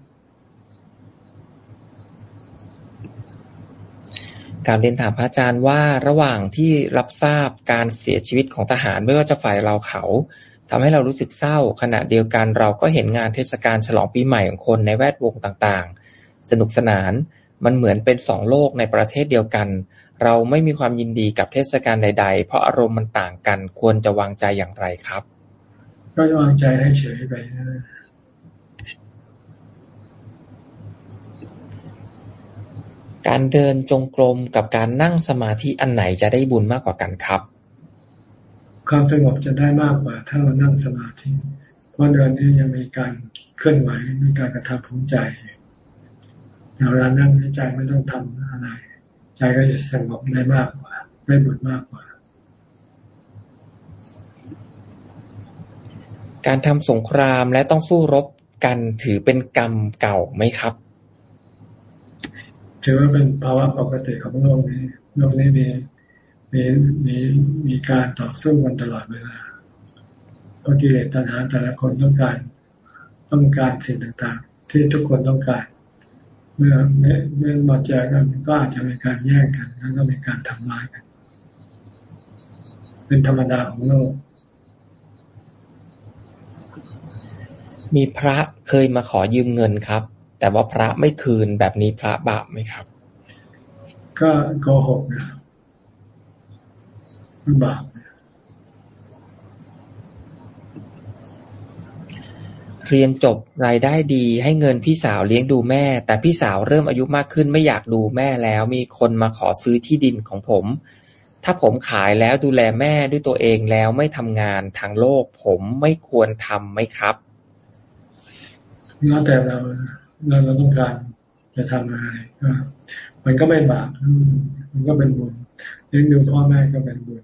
การเรียนถามพระอาจารย์ว่าระหว่างที่รับทราบการเสียชีวิตของทหารไม่ว่าจะฝ่ายเราเขาทำให้เรารู้สึกเศร้า ขณะเดียวกันเราก็เห็นงานเทศกาลฉลองปีใหม่ของคนในแวดวงต่างๆ สนุกสนานมันเหมือนเป็นสองโลกในประเทศเดียวกัน เราไม่มีความยินดีกับเทศกาลใด ๆ เพราะอารมณ์มันต่างกัน ควรจะวางใจอย่างไรครับ ก็วางใจให้เฉยไปนะการเดินจงกรมกับการนั่งสมาธิอันไหนจะได้บุญมากกว่ากันครับ ความสงบจะได้มากกว่า ถ้าเรานั่งสมาธิ เพราะเดินนี้ยังมีการเคลื่อนไหวมีการกระทำของใจเวลานั่งใจไม่ต้องทำอะไร ใจก็จะสงบได้มากกว่า ได้บุญมากกว่า การทำสงครามและต้องสู้รบกันถือเป็นกรรมเก่าไหมครับ ถือว่าเป็นภาวะปกติของโลกนี้โลกนี้มีมีมีมีการต่อสู้กันตลอดเวลาเพราะกิเลสตัณหาแต่ละคนต้องการต้องการสิ่งต่างๆ ที่ทุกคนต้องการ เมื่อเมื่อมาเจอกันก็อาจจะมีการแย่งกันแล้วก็มีการทำลายกัน เป็นธรรมดาของโลก มีพระเคยมาขอยืมเงินครับ แต่ว่าพระไม่คืนแบบนี้พระบาปไหมครับ ก็โกหกนะบาป เรียนจบรายได้ดี ให้เงินพี่สาวเลี้ยงดูแม่ แต่พี่สาวเริ่มอายุมากขึ้นไม่อยากดูแม่แล้ว มีคนมาขอซื้อที่ดินของผม ถ้าผมขายแล้วดูแลแม่ด้วยตัวเองแล้วไม่ทำงานทางโลก ผมไม่ควรทำไหมครับแล้วแต่เราเราเราต้องการจะทำอะไรมันก็ไม่บาปมันก็เป็นบุญเลี้ยงดูพ่อแม่ก็เป็นบุญ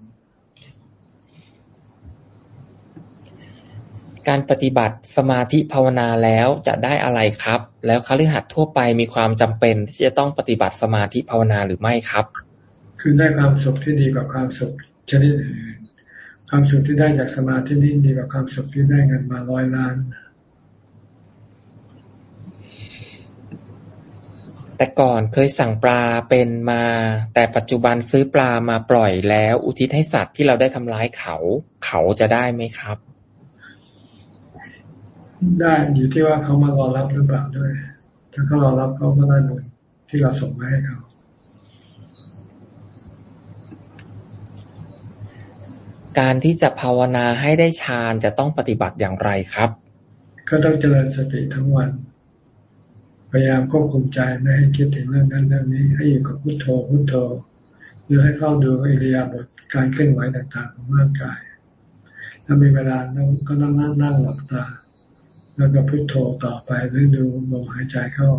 การปฏิบัติสมาธิภาวนาแล้วจะได้อะไรครับ แล้วคฤหัสถ์ทั่วไปมีความจำเป็นที่จะต้องปฏิบัติสมาธิภาวนาหรือไม่ครับ คือได้ความสุขที่ดีกว่าความสุขชนิดอื่นความสุขที่ได้จากสมาธินี่ดีกว่าความสุขที่ได้เงินมาร้อยล้าน แต่ก่อนเคยสั่งปลาเป็นมา แต่ปัจจุบันซื้อปลามาปล่อยแล้ว อุทิศให้สัตว์ที่เราได้ทำร้ายเขา เขาจะได้ไหมครับ ได้อยู่ที่ว่าเขามารอรับหรือเปล่าด้วย ถ้าเขารอรับเขาก็ได้บุญที่เราส่งมาให้เขาการที่จะภาวนาให้ได้ฌานจะต้องปฏิบัติอย่างไรครับ ก็ต้องเจริญสติทั้งวัน พยายามควบคุมใจไม่ให้คิดถึงเรื่องนั้นเรื่องนี้ ให้อยู่กับพุโทโธพุโทโธหรือให้เข้าดูอิริยาบถการเคลื่อนไหวต่างๆของร่างกาย ถ้ามีเวลาก็นั่งนั่งหลับตา แล้วก็พุโทโธต่อไปหรือดูลมหายใจเข้า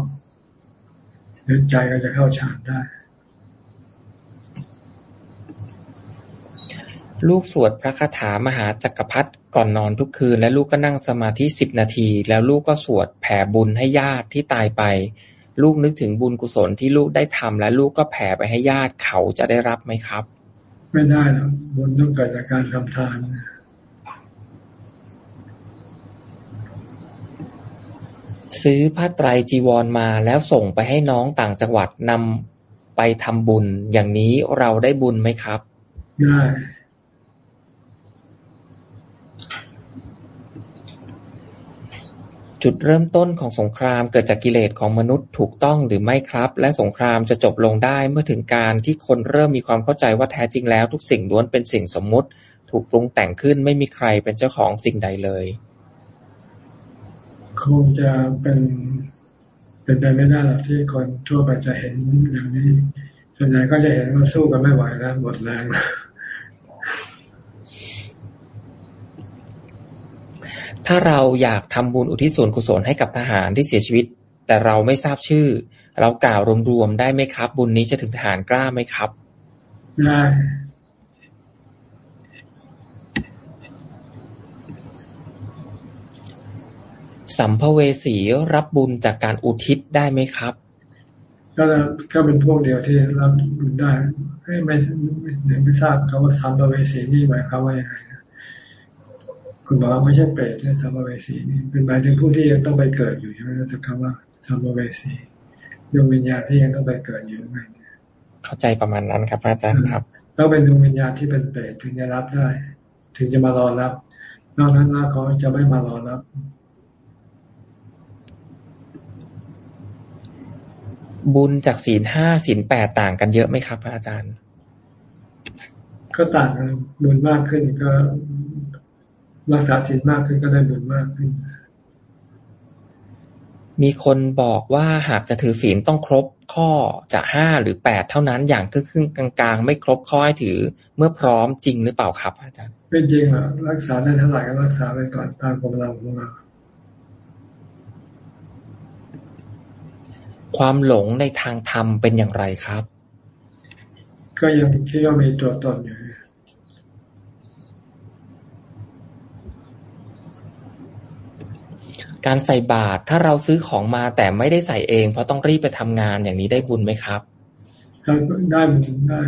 หรือใจก็จะเข้าฌานได้ ลูกสวดพระคาถามหาจักรพรรดิก่อนนอนทุกคืน และลูกก็นั่งสมาธิสิบนาที แล้วลูกก็สวดแผ่บุญให้ญาติที่ตายไป ลูกนึกถึงบุญกุศลที่ลูกได้ทำและลูกก็แผ่ไปให้ญาติเขาจะได้รับไหมครับ ไม่ได้หรอกบุญต้องเกิดจากการทำทานนะ ซื้อผ้าไตรจีวรมาแล้วส่งไปให้น้องต่างจังหวัดนำไปทำบุญ อย่างนี้เราได้บุญไหมครับ ได้จุดเริ่มต้นของสงครามเกิดจากกิเลสของมนุษย์ถูกต้องหรือไม่ครับ และสงครามจะจบลงได้เมื่อถึงการที่คนเริ่มมีความเข้าใจว่าแท้จริงแล้ว ทุกสิ่งล้วนเป็นสิ่งสมมุติ ถูกปรุงแต่งขึ้นไม่มีใครเป็นเจ้าของสิ่งใดเลย คงจะเป็นเป็นไปไม่ได้หรอกที่คนทั่วไปจะเห็นอย่างนี้ ส่วนใหญ่ก็จะเห็นว่าสู้กันไม่ไหวแล้วหมดแรงถ้าเราอยากทำบุญอุทิศส่วนกุศลให้กับทหารที่เสียชีวิต แต่เราไม่ทราบชื่อ เรากล่าวรวมๆได้ไหมครับ บุญนี้จะถึงทหารกล้าไหมครับ ได้ สัมภเวสีรับบุญจากการอุทิศได้ไหมครับ ก็ก็เป็นพวกเดียวที่รับบุญได้ไม่ไม่ไม่ไม่ทราบคำว่าสัมภเวสีนี่หมายความว่าอย่างไรคุณบอกว่าไม่ใช่เปรตใช่สัมภเวสีนี่เป็นหมายถึงผู้ที่ยังต้องไปเกิดอยู่ใช่ไหมสักคำว่าสัมภเวสีดวงวิญญาณที่ยังต้องไปเกิดอยู่ไงเข้าใจประมาณนั้นครับอาจารย์ครับต้องเป็นดวงวิญญาณที่เป็นเปรตถึงจะรับได้ ถึงจะมารอรับ นอกนั้นแล้วเขาจะไม่มารอรับ บุญจากศีลห้าศีลแปดต่างกันเยอะไหมครับอาจารย์ ก็ต่างกันบุญมากขึ้นก็รักษาศีลมากขึ้นก็ได้บุญมากขึ้น มีคนบอกว่าหากจะถือศีลต้องครบข้อจะห้าหรือแปดเท่านั้นอย่างครึ่งกลางๆ ไม่ครบข้อให้ถือเมื่อพร้อมจริงหรือเปล่าครับอาจารย์ เป็นจริงอะรักษาได้เท่าไหร่ก็รักษาไปก่อนตามกำลังของเรา ความหลงในทางธรรมเป็นอย่างไรครับ ก็ยังคิดว่ามีตัวตนอยู่การใส่บาตรถ้าเราซื้อของมาแต่ไม่ได้ใส่เอง เพราะต้องรีบไปทำงานอย่างนี้ได้บุญไหมครับ ได้บุญได้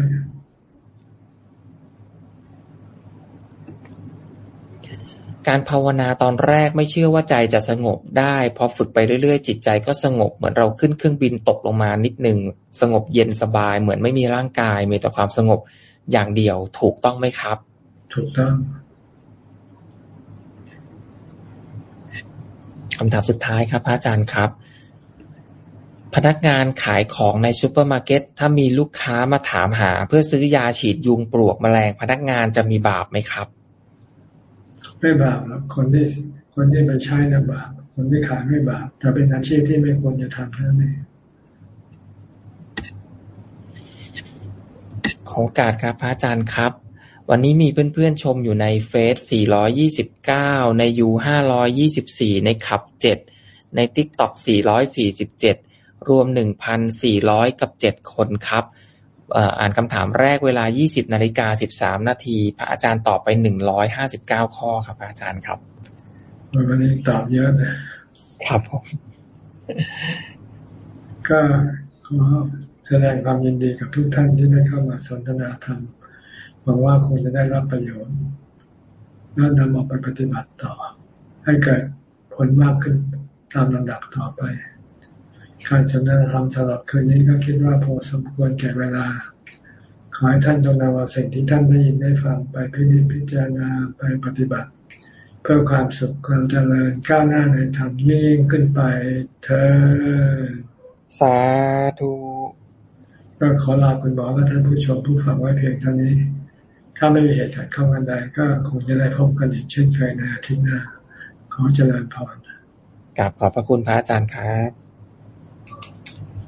การภาวนาตอนแรกไม่เชื่อว่าใจจะสงบได้พอฝึกไปเรื่อยๆ จิตใจก็สงบเหมือนเราขึ้นเครื่องบินตกลงมานิดหนึ่งสงบเย็นสบาย เหมือนไม่มีร่างกายมีแต่ความสงบอย่างเดียวถูกต้องไหมครับ ถูกต้องคำถามสุดท้ายครับพระอาจารย์ครับ พนักงานขายของในซูเปอร์มาร์เก็ตถ้ามีลูกค้ามาถามหา เพื่อซื้อยาฉีดยุงปลวกแมลงพนักงานจะมีบาปไหมครับ ไม่บาปหรอกคนที่คนที่ไปใช้นะบาปคนที่ขายไม่บาปแต่เป็นอาชีพที่ไม่ควรจะทำนั่นเองขอการครับพระอาจารย์ครับ วันนี้มีเพื่อนๆชมอยู่ในเฟซ 429 ในยู524 ในขับ 7 ในติ๊กต็อก447 รวม 1,400 กับ 7 คนครับ อ่านคำถามแรกเวลา 20นาฬิกา13 นาที พระอาจารย์ตอบไป 159 ข้อครับอาจารย์ครับวันนี้ตอบเยอะนะครับผมก็ขอแสดงความยินดีกับทุกท่านที่ได้เข้ามาสนทนาธรรมวังว่าคงจะได้รับประโยชน์แล้วนำออกไปปฏิบัติต่อ ให้เกิดผลมากขึ้นตามลำดับต่อไป การสนทนาธรรมสำหรับคืนนี้ก็คิดว่าพอสมควรแก่เวลา ขอให้ท่านจงนำเอาสิ่งที่ท่านได้ยินได้ฟังไปพิจิตพิจารณาไปปฏิบัติ เพื่อความสุขความเจริญก้าวหน้าในธรรมยิ่งขึ้นไปเธอสาธุก็ขอลาคุณหมอและท่านผู้ชมผู้ฟังไว้เพียงเท่านี้ ถ้าไม่มีเหตุการณ์เข้ากันใดก็คงจะได้พบกันอีกเช่นเคยในอาทิตย์หน้า ขอเจริญพรกลับขอบพระคุณพระอาจารย์ครับ